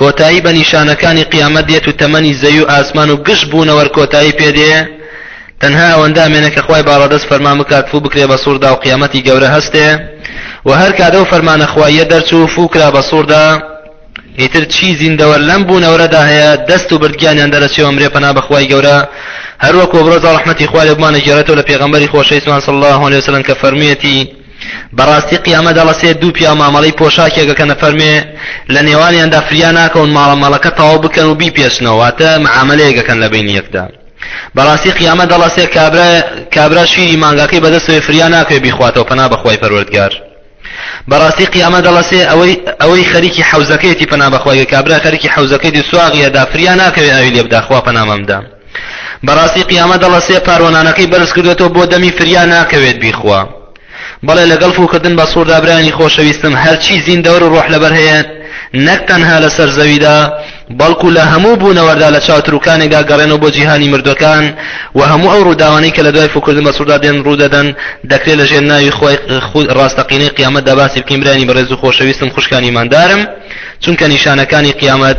کۆتایی بە نیشانەکانی قیامەت دێت و تەمەنی زەوی و ئاسمان و گشت بوونەوەر کۆتایی پێ دێ، تەنها ئەوەندە ئەمێنێ کە خوای باڵادەست فەرمان بکات فوو بکرێ بە سوڕدا و قیامەتی گەورە هەستێ و هەر کات ئەو فەرمانە خواییە دەرچوو و فوو کرا بە سوڕدا، ئیتر چی زیندەوەر لەم بوونەوەرەدا هەیە دەست و برد گیانیان دەرەچێ و ئەمرێ پەنا بە خوای گەورە هەر وەکوو ئەبرۆزە ڕەحمەتی خوا لێ بمانەگێڕێتەوە لە پێغەمبەری خۆشەویستمان صلی اللە علیە وسلم کە فەرموویەتی، بەڕاستی قیامە دەڵەسێ دوو پیاو مامەڵەی پۆشاکێکە کە نەفەرمێ لە نێوانیاندا فریا ناکەون ماڵەمەڵەکە تەواو بکەن و بیپێچنەوە واتە معامەلەیەکەکەن لە بینی یەکدا بەڕاستی قیامە دەڵەسێ کابرا کابرا شیری مانگاکەی بەدەستەوەی فریا ناکەێ بیخواتەوە پەنا بەخوای پەروەردگار بەڕاستی قیامە دەڵەسێ ئەوەی ئەوەی خەریکی حەوزەکەیەتی پەنا بەخوای کابرا خەریکی حەوزەکەی دی سواغیەدا فریا ناکەوێ ئاوی لێبدا خوا پەنامەمدا بەڕاستی قیامەت دەڵە سێ پار وەنانەکەی بەرز کردوێتەوە بۆ دەمی فریا ناکەوێت بیخوا بەڵێ لەگەڵ فوکردن بە سووردا برانی خۆشەویستم هەرچی زیندەوەر و ڕۆح لەبەر هەیە نەک تەنها لەسەر زەویدا بەڵکو لە هەموو بوونەوەردا لە چاوتروکانێکدا گەڕێنەوە بۆ جیهانی مردوەکان و هەموو ئەو ڕووداوانەی کە لە دوای فکردن بە سووردا دێن ڕوودەدەن دەکرێت لە ژێر ناوی خۆی خود ڕاستەقینەی قیامەتدا باسی بکەین برانی بەڕێز و خۆشەویستم خوشکانی مادارم چونکە نیشانەکانی قیامەت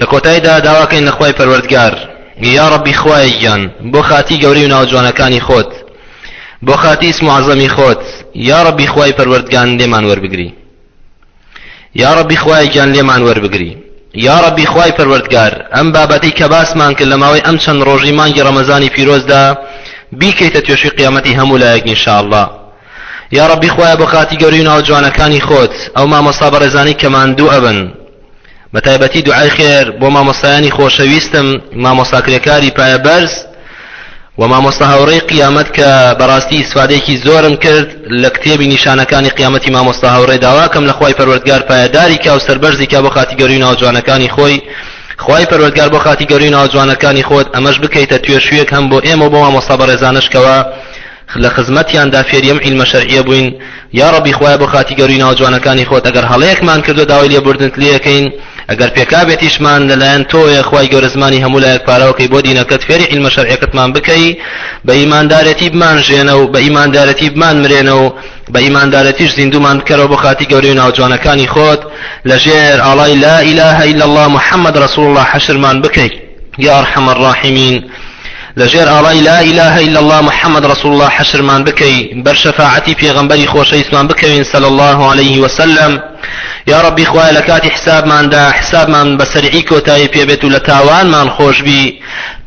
لە کۆتایدا داواکەین لە خوای پەروەردگار یاڕەبی خوایە گیان بۆ خاتی گەورەی و ناوجوانەکانی خۆت بۆ خاتی ئیسم و عەزەمی خۆت یاڕەبی خوای پەروەردگان لێمان وەربگری یاڕەبی خوای گیان لێمان وەربگری یاڕەبی خوای پەروەردگار ئەم بابەتی کە باسمان کرد لە ماوەی ئەم چەند ڕۆژی مانگی ڕەمەزانی پیرۆزدا بیکەیتە توێشی قیامەتی هەموو لایەک نیشاءله یاڕەبی خوایە بۆ خاتی گەوری و ناوجوانەکانی خۆت ئەو مامۆستا بەڕێزانی کەمان دوو ئەبن بە تایبەتی دوعای خێر بۆ مامۆستایانی خۆشەویستم مامۆستا کرێکاری پایە بەرز و مامۆستا هاوڕێی قیامەت کە بەڕاستی ئیسفادەیەکی زۆرم کرد لە کتێبی نیشانەکانی قیامەتی مامۆستا هاوڕێ داواکەم لە خی پەروەردگار پایەداری کا و سەربەرزی کا بۆ خاتی گەوری ناوجوانەکانی خۆی خی پەروەردگار بۆ خاتی گەوری ناوجوانەکانی خۆت ئەمەش بکەیتە توێشویەک هەم بۆ ئێمە بۆ مامۆستا بەڕێزانشکەوە لە خزمەتیاندا فێری ئەم عیلمە شەرعیە بووین یاڕەبی خوایە بۆ خاتی گەورەی ناو جوانەکانی خۆت ئەگەر هەڵەیەکمان کردوە داوای لێبوردنت لێکەین ئەگەر پێکابێتیشمان لەلایەن تۆیە خوای گەورە زمانی هەموو لایەک پاراوکەی بۆ دینەکەت فێری عیلمە شەرعیەکەتمان بکەی بە ئیماندارەتی بمان ژێنە و بە ئیماندارەتی بمان مرێنە و بە ئیماندارەتیش زیندومان بکەرەوە بۆ خاتی گەورەی ناو جوانەکانی خۆت لەژێر ئاڵای لا ئیلاهە ئیلا الله محمد رسول الله حەشرمان بکەی یا ارحم الراحمین لەژێر ئاڵای لا اله الا الله محمد رسول الله حشرمان بکەی بەر شەفاعەتی پێغەمبەری خۆشەویستمان بکەوین صلی الله عليه وسلم یا ربی خوای لە کاتی حسابماندا حسابمان بە سەرعی کۆتایی پێبێت و لە تاوانمان خۆشبی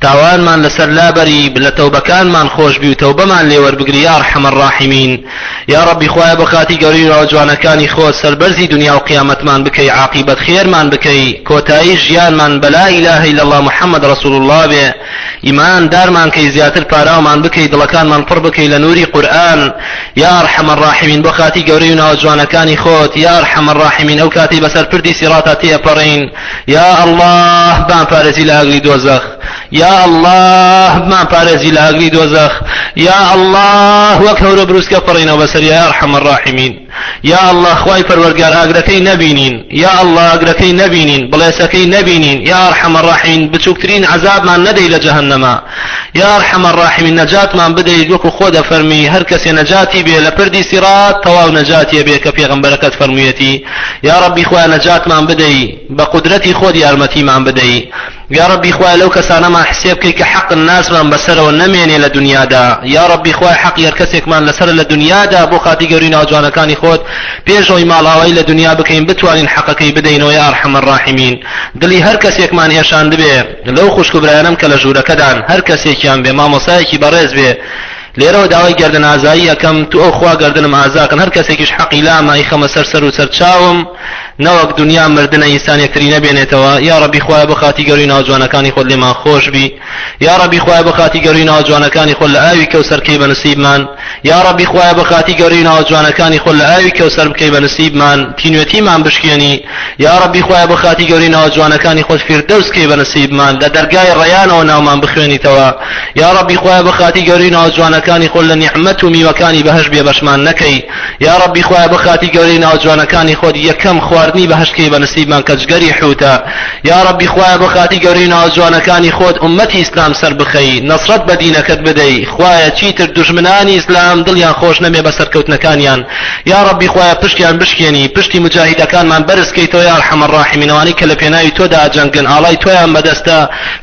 تاوانمان لەسەر لابەری لە تەوبەکانمان خۆشبی و تەوبەمان لێوەربگری یا ارحم الراحمین یاڕەبی خوایە بەخاتی گەورەی ناوە جوانەکانی خۆت سەربەرزی دونیاو قیامەتمان بکەی عاقیبەت خێرمان بکەی کۆتایی ژیانمان بە لا الە الا اللە محمد رسول اللە بێ ئیمان دارمان کەی زیاتر پاراومان بکەی دڵەکانمان پڕ بکەی لە نوری قورئان یا ارحم الراحمین بۆ خاتی گەورەی و ناوە جوانەکانی خۆت یا ارحم الراحمین ئەو کاتەی بەسەر پردی سیڕاتا تێپەڕین یا اللە بان پارێزی لە ئاگری دۆزەخ یا اللە بمان پارێزی لە ئاگری دۆزەخ یا اللە وەک هەورە بروسکە پڕینەوە بەسەر یا ارحم الراحمین یا اللە خوای پەروەرگار ئاگرەکەی نەبینین یا اللە ئاگرەکەی نەبینین بڵێسەکەی نەبینین یا ارحم الراحمین بچووکترین عذابمان نەدەی لە جەهەنەما یا ارحم الراحمین نەجاتمان بدەیت وەکو خۆ دەفەرمی هەر کەسێ نەجاتی بێ لە پردی سیرات تەواو نەجاتیە بێ کە پێغمبەرەکەت فەرموویەتی یا ربی خوای نەجاتمان بدەی بە قدرەتی خۆت یارمەتیمان بدەی یاڕەبی خوایە لەو کەسانەمان حسێب بکەی کە حەقن نازمان بەسەرەوە نەمێنێ لە دنیادا یاڕەبی خوایە حەقی هەرکەسێکمان لەسەرە لە دنیادا بۆ خاتی گەوری ناوجوانەکانی خۆت پێش ئەوی ماڵاوایی لە دنیا بکەین بتوانین حەقەکەی بدەینەوە یا ئەرحەم الراحمین دلی هەر کەسێکمان ئێشان دبێ لەو خوشک و برایانم کە لە ژوورەکەدان هەر کەسێکیان بێ مامۆسایەکی بەڕێز بێ لێرەوە داوای گردن ئازایی ئەکەم تو ئەو خوا گردنم ئازاکەن هەر کەسێکیش حەقی لامە ئەیخەمە سەر سەر و سەر چاوم نەوەک دونیا مردنە ئینسانێک تری نەبێنێتەوە یاڕەبی خوایە بە خاتی گەروی ناو جوانەکانی خۆت لێمان خۆش بی یاڕەبی خوایە بە خاتی گەروی ناو جوانەکانی خۆت لە ئاوی کەوسەر کەی بە نسیبمان یاڕەبی خوایە بە خاتی گەروی ناو جوانەکانی خۆت لە ئاوی کەوسەر بکەی بە نسیبمان تینوێتیمان بشکێنی یاڕەبی خوایە بە خاتی گەوری ناو جوانەکانی خۆت فیردەوس کەی بە نسیبمان لە دەرگای ڕیانەوە ناومان بخوێنیتەوە یاڕەبی خوایە بە خاتی گەوری ناو جوانەکانی خۆت لە نیعمەت و میوەکانی بەهەش بێبەشمان نەکەی یاڕەبی خوایە بەخاتی گەورەی ناو جوانەکانی خۆت یەکەم خواردنی بەهەشت کەی بەنسیبمان کە جگەری حوتە یاڕەبی خوایە بەخاتی گەورەی ناو جوانەکانی خۆت ئومەتی ئیسلام سەر بخەی نەسرەت بە دینەکەت بدەی خوایە چیتر دوژمنانی ئیسلام دڵیان خۆش نەمێ بە سەرکەوتنەکانیان یاڕەبی خوایە پشتیان بشکێنی پشتی مجاهیدەکانمان بەرز کەیتەوە یارحەمە ڕاحمینەوانی کە لە پێناوی تۆدا ئەجەنگن ئاڵای تۆیان بەدەستە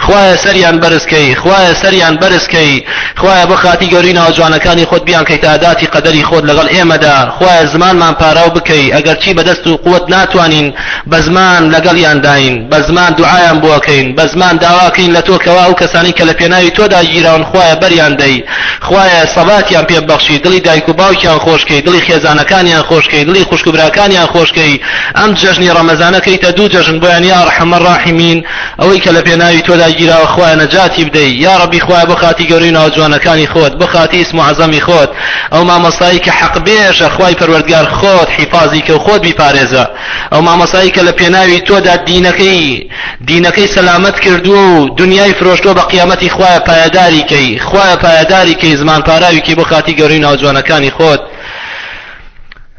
خوایە سەریان بەرز کەی خوایە سەریان بەرز کەی خوایە بۆ خاتی گەورەی ناوە جوانەکانی خۆت بیان کەیتە ئاداتی قەدەری خۆت لەگەڵ ئێمەدا خوایە زمانمان پاراو بکەی ئەگەر چی بە دەست و قوت ناتوانین بە زمان لەگەڵیان داین بە زمان دوعایان بۆ ئەکەین بە زمان داوا کەین لە تۆ کەوا ئەو کەسانەی کە لە پێناوی تۆدا گیراون خوایە بەریان دەی خوایە سەباتیان پێ بەخشی دڵی دایک و باوکیان خۆش کەی دڵی خێزانەکانیان خۆش کەی دڵی خوشک و براکانیان خۆش کەی ئەم جەژنی ڕەمەزانە کەیتە دوو جەژن بۆیان یا ئەرحەمە ڕاحیمین ئەوەی کە لە پێناوی تۆدا گیراوە خوایە نەجاتی بدەی یاڕەبی خوایە بۆ خاتی گەورەی و ناوجوانەکانی خۆت بۆ خاتی ئیسم و عەزەمی خۆت ئەو مامۆستایی کە حەق بێژە خوای پەروەردگار خۆت حیفازی کە و خۆت بیپارێزە ئەو مامۆستایی کە لە پێناوی تۆدا دینەکەی دینەکەی سەلامەت کردووە و دنیای فرۆشتووە بە قیامەتی خوایە پایەداری کەی خوایە پایەداری کەی زمان پاراوی کەی بۆ خاتی گەورەی و ناوجوانەکانی خۆت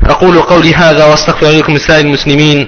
أقول قولي هذا وأستغفر لكم لسائر المسلمين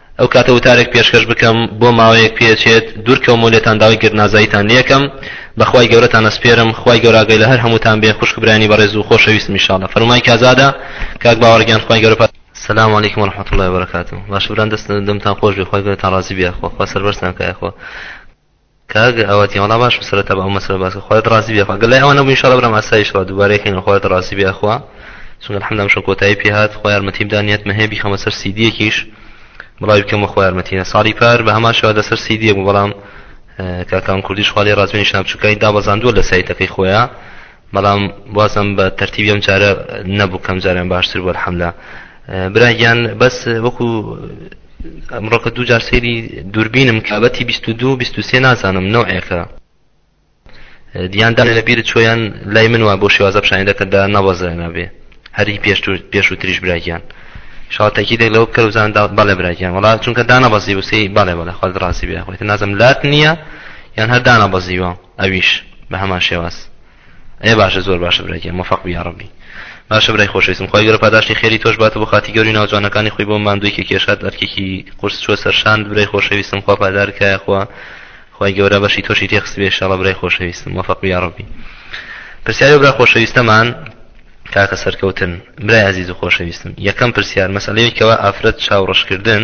ئەو کاتە وتارێک پێشکەش بکەم بۆ ماوەیەک پێچێت دوور کەومەوە لێتان داوای گردنازاییتان لێکەم بە خوای گەورەتان ئەسپێرم خوای گەورە ئاگای لە هەر هەمووتان بێ خوشک برانی بەڕێز و خۆشەویستم انشاءاللە فەرمای کازادە کاک باوەڕگیان خوای گەورە سلام علیکم ورحمة الله وبركاته باش بران دەست دەمتان خۆش بێ خۆی گەورەتان ڕازی بێ خۆ خوا سەربەرزتان کایە خۆ کاک ئاواتی وەڵا باشم سەرەتا بە ئەو مەسەلە باس کە خوارێت ڕاستی بێخوا گەر لای ئەوە نەبوو ئینشاڵڵا برام ئاسای ئینشاڵڵا دووبارە یەکەین خوارێت ڕاستی بێ ئەخوا چونکە الحمد لله شو کۆتایی پێ هات خوا یارمەتیم دا نیەتمە هەیە بیخەمە سەر سیدیەکیش بڵاوی بکەمە خوا یارمەتینە ساڵی پار بە هەمان شێوە لەسەر سیدیە بوو بەڵام کاکان کوردیش خاڵی ڕازمێنی شناپچووکای دابەزاندووە لە سایتەکەی خۆیان بەڵام بازم بە تەرتیبی ئەم جارە نەبوو کەم جاریان باشتر بوو الحەمدلە براگیان بەس وەکو ئەمڕۆکە دوو جار سەیری دووربینم کابەتی 22 23 نازانم نەوعێکە دیان دانێ لە بیرت چۆیان لای من وە بۆ شێوازە پیشانی دەکەدا نەوەزێنە بێ هەری پێش پێش و تریش براگیان شاتەکی دێک لەو بکەر وزان بەڵێ براگیان وڵا چونکە دانە بەزی وسی بەڵێ بەڵێ خۆ ڕاستی بێ خۆیت نازم لات نییە یان هەر دانە بەزیوە ئەویش بە هەمان شێواز. ئەی باشە زۆر باشە برای گیان مۆفەق بی یاڕەبی باشە برای خۆشەویستم خوای گەورە پاداشتی خێری تۆش باتە بۆ خاتری گەوری ناو جوانەکانی خۆی بۆ ماندووی کە کێشات ئەرکێکی قورس چووە سەر شاند برای خۆشەویستم خوا پادار کە یاخوا خوای گەورە بەشی تۆشی تێخست بێ ئینشاڵڵا برای خۆشەویستم مۆفەق بی یاڕەبی پرسیاری برا خۆشەویستەمان کاکە سەرکەوتن برای عزیز و خۆشەویستم یەکەم پرسیار مەسلەیەکەوە ئافرەت چاوڕشکردن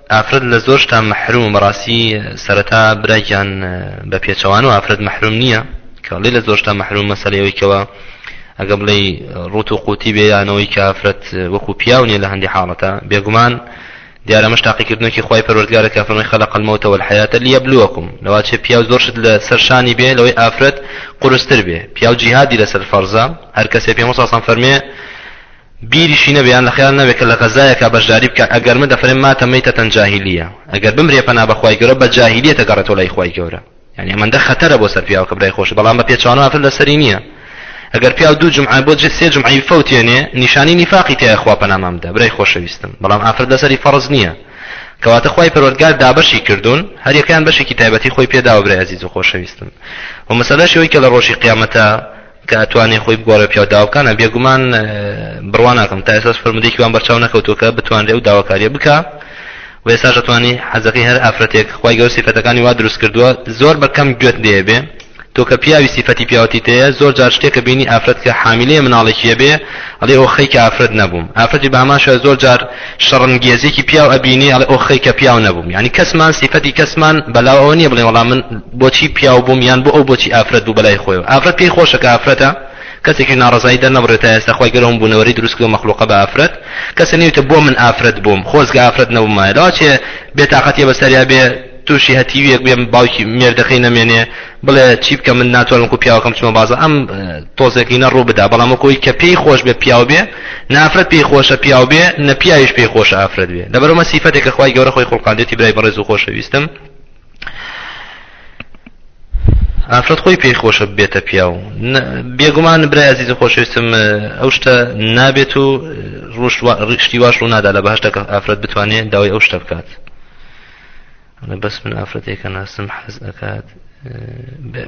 ئافرەت لە زۆر شتان مەحرومە بەڕاستی سەرەتا برا گیان بە پێچەوانەوە ئافرەت مەحروم نییە کە بڵێ لە زۆر شتان مەحروم مەسەلە ئەوەی کەوە ئەگە بڵێ ڕوت و قوتی بێیانەوەی کە ئافرەت وەکو پیاو نیە لە هەندی حاڵەتە بێگومان دیارە مەش تاقیکردنێکی خی پەروەردگارە کە فەرمی خەلە قەلمەوتەوە الحیاتە لیە بلووەکم لەوا چێ پیاو زۆر شت لە سەرشانی بێ لەوەی ئافرەت قرستر بێ پیاو جیهادی لەسەر فەرزە هەر کەسێ پێ مساسان فەرمێ بیریشی نەبێ یان لە خەیاڵ نەبێ کە لە غەزایەکا بەشداری بکات ئەگەر من دەفەرمێ ماتە مەیتەتەن جاهیلیە ئەگەر بمرێ پەنا بە خوای گەورە بە جاهیلیەت دەگەڕێتەوە لای خوای گەورە یانی ئەمەندە خەتەرە بۆ سەر پیاوەکە برای خۆش بەڵام بە پێچەوانەوە ئافرەت لەسەری نییە ئەگەر پیاو دوو جمعە بۆ جێ سێ جمعەی فەوتێنێ نیشانی نیفاقی تایە خوا پەنامام بدە برای خۆشەویستم بەڵام ئافرەت لەسەری فەڕز نییە کەواتە خی پەروەردگار دابەشی کردوون هەریەکەیان بەشێکی تایبەتی خۆی پێداوە برای عزیز و خۆشەویستم و مەسەلەشەوەی کە لە ڕۆژی قیامەتە کە ئەتوانێ خۆی بگۆڕێ پیاو داوکانە بێگومان بڕوا ناکەم تا ئێساش فرمودێکی وان بەرچاو نەکەوتوکە بتوانرێ و داواکاریە بکە و ئێساش ئەتوانی حەزەکەی هەر ئافرەتێک خی گەور سیفەتەکانی وا دروست کردووە زۆر بەکەم گوێت لێ بێ تۆ کە پیاوی سیفەتی پیاوەتی تەیە زۆر جار شتێکە بینی ئافرەت کە حامیلەیە مناڵێکیە بێ ئەڵێ ئەو خەیکە ئافرەت نەبووم ئافرەتی باماشە زۆر جار شەڕنگێزێکی پیاو ئەبینی ئەڵێ ئۆ خەیکە پیاو نەبووم یانی کەسمان سیفەتی کەسمان بەلاو ئەوە نیە بڵێ وەڵا من بۆچی پیاو بووم یان بۆ ئەو بۆچی ئافرەت بوو بەلای خۆیەوە ئافرەت پێی خۆشە کە ئافرەتە کەسێکی ناڕزایی دەرنەبڕێت تا ئێستا خۆی گەرەوم بوونەوەری دروست کردو مەخلوقە بە ئافرەت کەسە نێوتە بۆ من ئافرەت بووم خۆزگە ئافرەت نەبوومایە لەواچێ بێتاقەتیە بەسەریا بێ تووشی هەتیویەک بێم باوکی مێردەکەی نەمێنێ بڵێ چی بکەم من ناتوانم وەکو پیاوەکەم چمە بازە ئەم تۆزێک هینە ڕوو بدا بەڵام وەکۆی کە پێی خۆش بێ پیاو بێ نافرەت پێی خۆشە پیاو بێ نە پیاویش پێی خۆشە ئافرەت بێ لەبەرمە سیفەتێکە خخوای گەورە خۆی خڵقاندێتی برای بەڕێز و خۆشەویستم ئافرەت خۆی پێی خۆشە بێتە پیاو بێگومان برای ئازیز و خۆشویستم ئەو شتە نابێت و ڕشتی واش ڕوو نادا لە بەهشتەکە ئافرەت بتوانێت داوای ئەو شتە بکات ئەڵێ بەس من ئافرەتێکە ناستم حەز ئەکات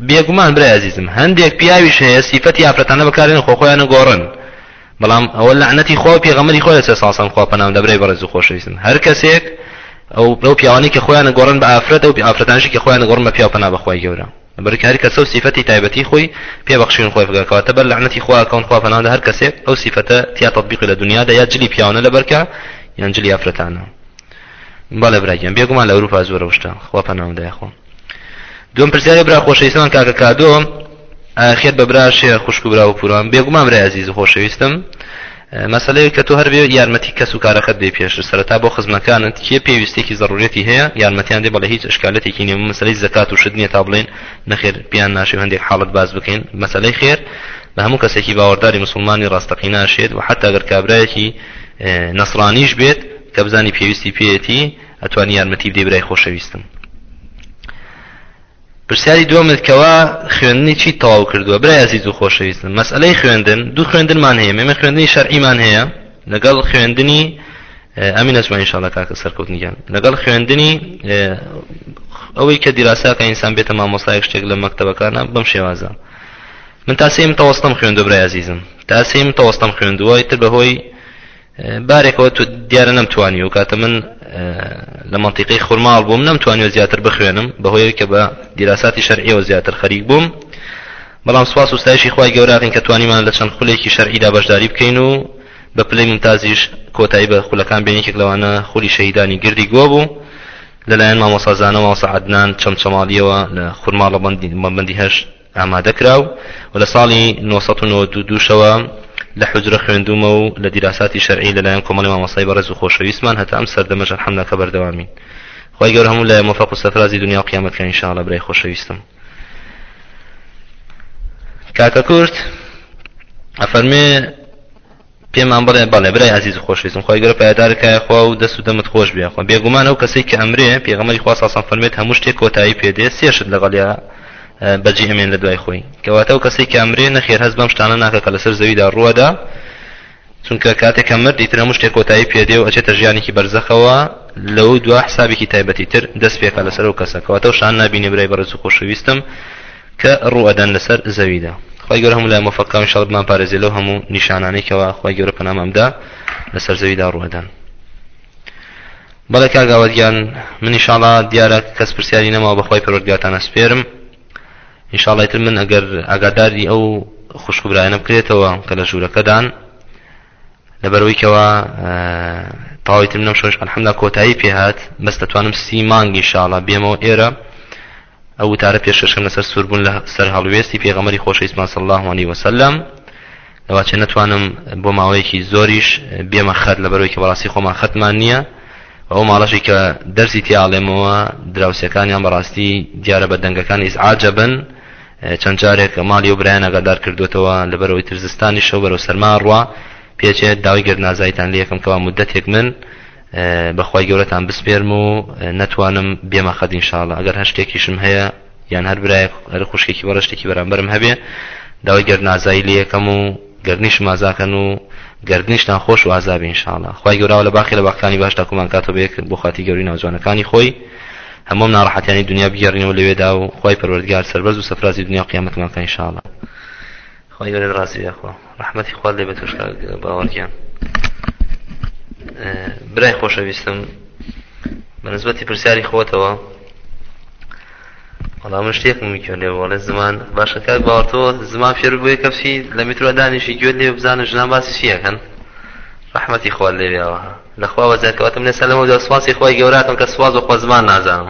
بێگومان برای عزیزم هەندێک پیاویش هەیە سیفەتی ئافرەتانە بەکارێن خۆ خۆیان نەگۆڕن بەڵام ئەوە لەعنەتی خۆ پێغەمەری خۆ لەسەر ساسان خوا پەنام دەبرای بەڕێز و خۆشەویستم هەر کەسێک ئەو ئەو پیاوانی کە خۆیان نەگۆڕن بە ئافرەت ئەو ئافرەتانشی کە خۆیان نەگۆڕن بە پیاو پەنا بەخوای گەورە بەرکاری کەسە و سیفەتی تایبەتی خۆی پێ بەخشین خۆی بگەکەواتە بەر لەعنەتی خواکەون خوا پەنادا هەر کەسێک ئەو سیفەتە تیا تطبیقی لە دنیادا یا جلی پیاوانە لەبەرکە یان جلی ئافرەتانە بەڵێ براگیان بێگومان لە ئەوروپا زۆرە شتە خوا پەناودا خۆ دوم پرسیاری برا خۆشەویستان کاکە کادۆ ئاخێت بە برا شێ خوشک و برا و پوران بێگومان برای عزیز و خۆشەویستم مەسلەیە کە تۆ هەربێ یارمەتی کەس و کارەکەت بێ پێش سەرتا بۆ خزمەکانت کێ پێویستێکی ضرورەتی هەیە یارمەتیان دێ بەڵە هیچ شکالەتێکی نیە مەسلەی زکات و شت نیە تا بڵێن نەخێر پیان ناشێ هەندێک حاڵت باز بکەین مەسلەی خێر بە هەموو کەسێکی باوەڕداری مسلمانی ڕاستەقی ناشێت و حتا گەر کابراایەکی نەسرانیش بێت کە بزانی پێویستی پێیەتی ئەتوانی یارمەتی بدەی برای خۆشەویستم پرسیاری دومت کەوا خوێندنی چی تەواو کردووە برای ئازیز و خۆشەویستن مەسئلەی خوێندن دوو خوێندنمان هەیە مێمە خوێندنی شەرعیمان هەیە لەگەڵ خوێندنی ئەمین ئەسمان انشاءالله کاکە سەرکەوتنیان لەگەڵ خوێندنی ئەوەی کە دیراساکە ئینسان بێتە مامۆستایەک شتێک لە مەکتتەبەکانە بەم شێوازە من تا سێی متەوەستەم خوێندوە برای ئازیزم تا سێی متەوەستەم خوێندوە ئیتر بەهۆی بارێکەوە تو دیارە نەمتوانی و کاتە من لە منطقی خورماڵ بووم نەمتوانی زیاتر بخوێنم بەهۆیە کە بە دیراساتی شەرعیەوە زیاتر خەریک بووم بەڵام سوپاس و ستایشی خخوای گەوراقین کە توانیمان لە چەند خولێکی شەرعیدا بەشداری بکەین و بە پلەی ممتازیش کۆتایی بە خولەکان بینێکێک لەوانە خولی شەهیدانی گردی گۆ بوو لەلایەن مامۆسازانەوە سەعدنان چەمچەماڵیەوە لە خورماڵە بەندی هەشت ئامادەکرا و لە ساڵی 1992 شەوە لە حجرە خوێندومە و لە دیراساتی شەرعی لەلایەن کۆمەڵی مامۆسای بەڕێز و خۆشەویستمان هەتا ئەم سەردەمەش الحمدەکە بەردەوامین خۆی گەور هەموو لای مفق و سەفرازی دنیا و قیامەتکە انشاءاللە برای خۆشەویستم کاکە کورد ئەفەرمێ پێمان بڵێ بەڵێ برای عزیز و خۆشویستم خۆی گەورە پایدار کایە خوا و دەست و دەمت خۆش بێ خۆ بێگومان ئەو کەسەی کە ئەمرێ پێغەمەری خوا ساسان فەرمێت هەموو شتێک کۆتایی پێدێ سێشت لەگەڵیا بەجێ ئەمێن لە دوای خۆی کەواتە ئەو کەسەی کە ئەمرێ نەخێر هەست بەم شتانە ناکە کە لەسەر زەویدا ڕووەدا چونکە کاتێک کە مرد ئیتر هەموو شتێک کۆتایی پێدێ و ئەچێتە ژیانێکی بەرزەخەوە لەو دوا حسابێکی تایبەتی تر دەست پێکا لەسەر ئەو کەسەکەواتە و شان نبینێ برای بەڕێز و خۆشەویستم کە ڕوو ئەدەن لەسەر زەویدا خوای گەورە هەموو لای موفق کە ان شاء الله بمانپارێزێ لەو هەموو نیشانانەی کەوا خوای گەورە پەنامان بدا لەسەر زەویدا ڕوو ئەدەن بەڵێ کاک ئاوات گیان من ان شاء الله دیارە کەس پرسیاری نەماوە بەخوای پەروەردگارتان ئەسپێرم ان شاء الله تر من ئەگەر ئاگاداری ئەو خوشک و برایانە بکرێتەوە کە لە ژوورەکەدان لەبەرەوەی کەوا تەواوی تر نەم شۆش الحمدلله کۆتایی پێهات بەس دەتوانم سی مانگی ان شاء الله بێمەوە ئێرە ئەو وتارە پێشکەشکەن لەسەر سووربوون لە سەر هەڵوێستی پێغەمەری خۆشەویستمان صلی الله علیه وسلم لەواچێ نەتوانم بۆ ماوەیەکی زۆریش بێمە خەت لە بەرەوەی کە بەڕاستی خۆمان خەتمان نییە و ئەو ماڵەشی کە دەرسی تیاڵێمەوە دراوسەکانیان بەڕاستی دیارە بە دەنگەکان ئیسعاجە بن چەند جارێک ماڵی و برایان ئەگادار کردوێتەوە لە بەرەوەی ترزستانی شەو بەرەو سەرما ڕوا پێچێت داوای گردنازایتان لە یەکەم کەوا مدەتێک من بەخوای گەورەتان بسپێرم و نەتوانم بێمە قەد انشاءاللە ئەگەر هەر شتێکیشم هەیە یان هەر برایە هەر خوشکێکی بەڕە شتێکی بەرامبەرم هەبێ داوای گەر نازایی لە یەکەم و گردنیش مازاکەن و گردنیشتان خۆش و ئازابی انشاءاللە خوای گەوراوە لە باقی لە باقەکانی باش تاکومان کاتۆ بێک بۆ خاتی گەوری ناوجوانەکانی خۆی هەموم ناڕەحەتیانی دنیا بگەڕینەوە لەوێدا و خی پەروەردگار سەربەرز و سەفرازی دنیا قیامەتمانکە انشاءاللە خوای گەورە ڕازی بێ خۆ ڕەحمەتی خوا لێ بێت توش باوەڕگیان برای خۆشەویستم بە نسبەتی پرسیاری خۆتەوە وەڵا من شتێکم میکۆ لێ وەڵێ زمان باشە کاک باوەڕتەوە زمان فێر بۆیە کەفسی لە میترۆ دانیشی گوێت لێ بزانە ژنان باسی چیەکەن ڕەحمەتی خوا لێویاوە لەخوا وەزیاتکەواتم لێ سەلەمە دەسواسی خۆی گەوراتم کە سواز و خۆ زمان نازانم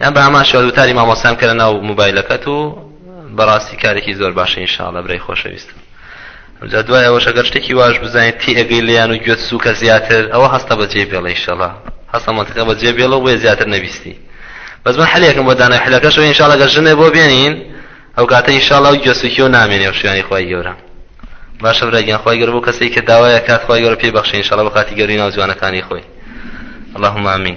یان بە هەمان شێوە وتاری مامۆستام کە لە ناو موبایلەکەت و بەڕاستی کارێکی زۆر باشە ئینشاءڵە برای خۆشەویستم جا دوای ئەوەش ئەگەر شتێکی واش بزانیت تی ئەگەی لیان و گوێت سووکە زیاتر ئەوە هەستە بە جێ بێڵە ئینشاءڵە هەستە منتەکە بە جێ بێڵە بۆیە زیاتر نەبیستی بەس من حلێکم بۆ دانای حلەکەش ئینشاءڵە گەر ژنێ بۆ بێنین ئەو کاتە ئینشاءڵە و گوێ سووکی و نامێنێ و شوێنی خۆی گەورە باشە براگیان خۆی گەر بۆ کەسێک کە داوایە کات خۆی گەورە پێی بەخشین ئینشاءڵە بە کاتی گەوری ناو جوانەکانی خۆی اللهم آمین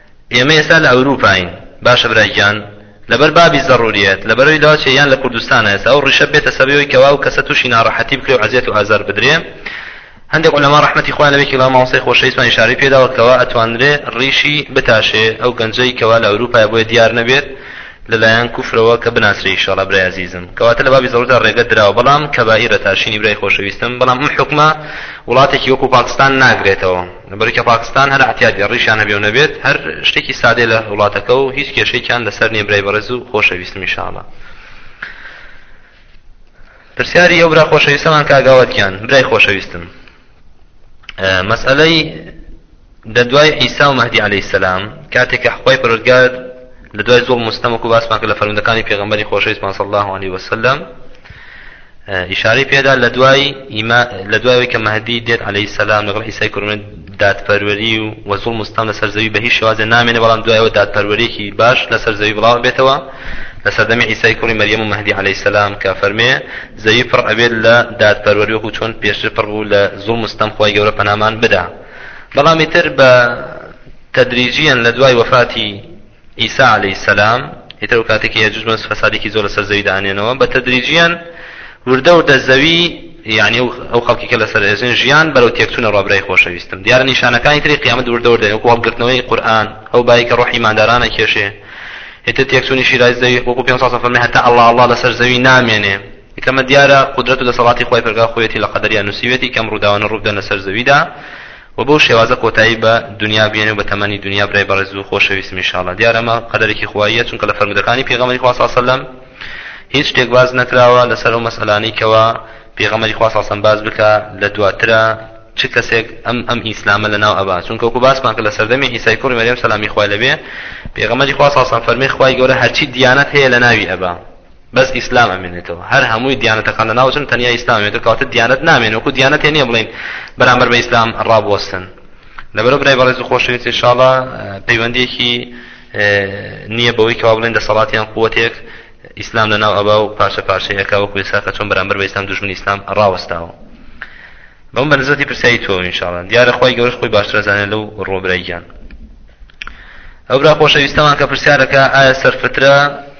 ئێمە ئێستا لە ئەوروپاین. باشە برا گیان لەبەر بابی زەڕوریەت لەبەرەوی لەوە چێ یان لە کوردستانە ئێستا ئەو ڕیشە بێتە سەروی کەوا ئەو کەسە توشی ناڕەحەتی بکرێ و ئەزیەت و ئازار بدرێ هەندێک عولەما ڕەحمەتی خوایان لەبێ کیڵا مامۆستای خۆشەویستمان ئیشارەی پێداوە کەوا ئەتوانرێ ڕیشی بتاشێ ئەو گەنجەی کەوا لە ئەوروپای بۆیە دیار نەبێت لەلایەن کوفرەوە کە بناسرێ ئیشاڵا برای عزیزم کەواتە لە بابی زەڕوردا ڕێگە دراوە بەڵام کەبائیرە تاشینی برای خۆشەویستم بەڵام ئەم حکومە وڵاتێکی وەکو پاکستان ناگرێتەوە بریکە پاکستان هەر عتیادی ڕیشیان هەبێ و نەبێت هەر شتێکی سادەیە لە وڵاتەکە و هیچ کێشەیەکیان لەسەر نیە برای بەڕێز و خۆشەویستم انشاءاللە پرسیاری ئەو برا خۆشەویستەمان کاگاوات گیان برای خۆشەویستم مەسئلەی لە دوای عیسا و مەهدی عليه السلام کاتێک کە حخوای پەرۆزگار لە دوای زۆڵ مستەمەک و باسمان کە لە فەرمودەکانی پێغەمبەری خۆشەویستمان صلی الله عليه وسلم ئیشارەی پێدا لە دوای ئیما لە دوایەوەی کە مەهدی دێت عەلەیهی سەلام لەگەڵ عیسای کوڕمێ دادپەروەری و و زوڵم و ستەم لەسەر زەوی بە هیچ شێوازێ نامێنێ بەڵام دوایەوە دادپەروەریەکی باش لەسەر زەوی بڵاو بێتەوە لە سەردەمی عیسای کوڕی مەریەم و مەهدی عەلەیهی سەلام کە فەرمێ زەوی پڕ ئەبێت لە دادپەروەری وەکو چۆن پێشتر پڕ بوو لە زوڵم و ستەم خوای گەورە پەنامان بدا بەڵام ئیتر بە تدریجیان لە دوای وفاتی عیسا علیە السلام، ئیتر ئەوکاتەی کە یەجوج مەجوج فەسادێکی زۆر لەسەر زەوی دەهەنێنەوە، بە تەدریجییەن وردە وردە زەوی، یانی ئەو خەڵکی کە لەسەر ئەژین، ژیان بەرەو تێکچوونە ڕوا برای خۆشەویستم. دیارە نیشانەکانی تری قیامەت وردە وردە وەکو هەڵگرتنەوەی قورئان، ئەو بایەی کە ڕۆحی مانداران ئەکێشێ، ئیتر تێکچوونی شیرای زەوی، وەکو پێ ساسەم فەرمووی هەتا اللە اللە لەسەر زەوی نامێنێ. ئیتر ئەمە دیارە قودرەت و دەسەڵاتی خوای پەرگار خۆیەتی لە قەدەریا نووسیوێتی کە ئەم ڕووداوانە ڕووبدەن لەسەر زەویدا، و بەو شێوازە کۆتایی بە دونیا بێنێ و بە تەمەنی دونیا برای بەڕێز و خۆشەویستم ان شاء اللە دیارە ئەمە قەدەرێکی خواییە چونکە لە فەرمودەکانی پێغەمبەری خوا صلی اللە علیه و سلم هیچ شتێک باس نەکراوە لەسەر ئەو مەسئەلانەی کەوا پێغەمبەری خوا صلی اللە علیه و سلم باس بکا لە دواترا چ کەسێک ئەم ئەم ئیسلامە لەناو ئەبا چونکە وەکو باسمان کە لە سەردەمی عیسای کوڕی مەریەم سەلامی خوای لەبێ پێغەمبەری خوا صلی اللە علیه و سلم فەرمی خوای گەورە هەرچی دیانەت هەیە لە ناوی ئەبا بەس ئیسلام ئەمێنێتەوە هەر هەمووی دیانەتەکان لە ناوچن تەنیا ئیسلام ئەمێنێتەوە کەواتە دیانەت نامێنێ وەکو دیانەتێ نییە بڵین بەرامبەر بە ئیسلام ڕابوەستن لەبەرە برای بەڕێز و خۆشەویست انشاءاللە پەیوەندیەکی نییە بەوەی کەوا بڵێن دەسەڵاتیان قوتێک ئیسلام لە ناو ئەبا و پارچە پارچەیەکە وەکو ئێستا کە چۆن بەرامبەر بە ئیسلام دژمن ئیسلام ڕاوەستاوە بەم بەنزەتی پرسیایی تۆ انشاءاللە دیارە خۆی گەورەش خۆی باشتر زانێت لەو ڕۆبرایگیان ئەو برا خۆشەویستەمان کە پرسیارەکە ئایا سەرفترە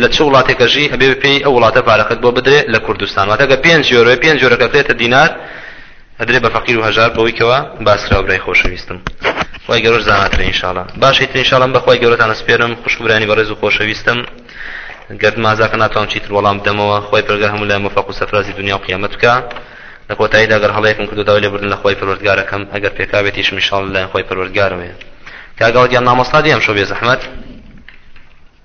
لە چ وڵاتێک ئەژی ئەبێ بەپێی ئەو وڵاتە پارەکەت بۆ بدرێ لە کوردستان واتە گەر پێنج یۆرۆیە پێنج یۆرۆکە بکرێتە دینار ئەدرێ بە فەقیر و هەژار بەوەی کەوە باس کراوە برای خۆشەویستم خوای گەورەش زاناترە انشاءالله باشی تر انشاءالله من بەخوای گەورەتان ئەسپێرم خوشک برانی بەڕێز و خۆشەویستم گرد مازاکە ناتوانم چیتر وەڵام بدەمەوە خوای پرگە هەموو لای مفاق و سەفرازی دنیا و قیامەت بکە لە کۆتاییدا گەر هەڵەیەکم کردو داوای لێبوردن لە خوای پەروەردگارەکەم ئەگەر پێکاوێتیش انشاءالله لای خوای پەروەردگارمەیە کاگاوەدیان مامۆستا دێم شۆ بێ زەحمەت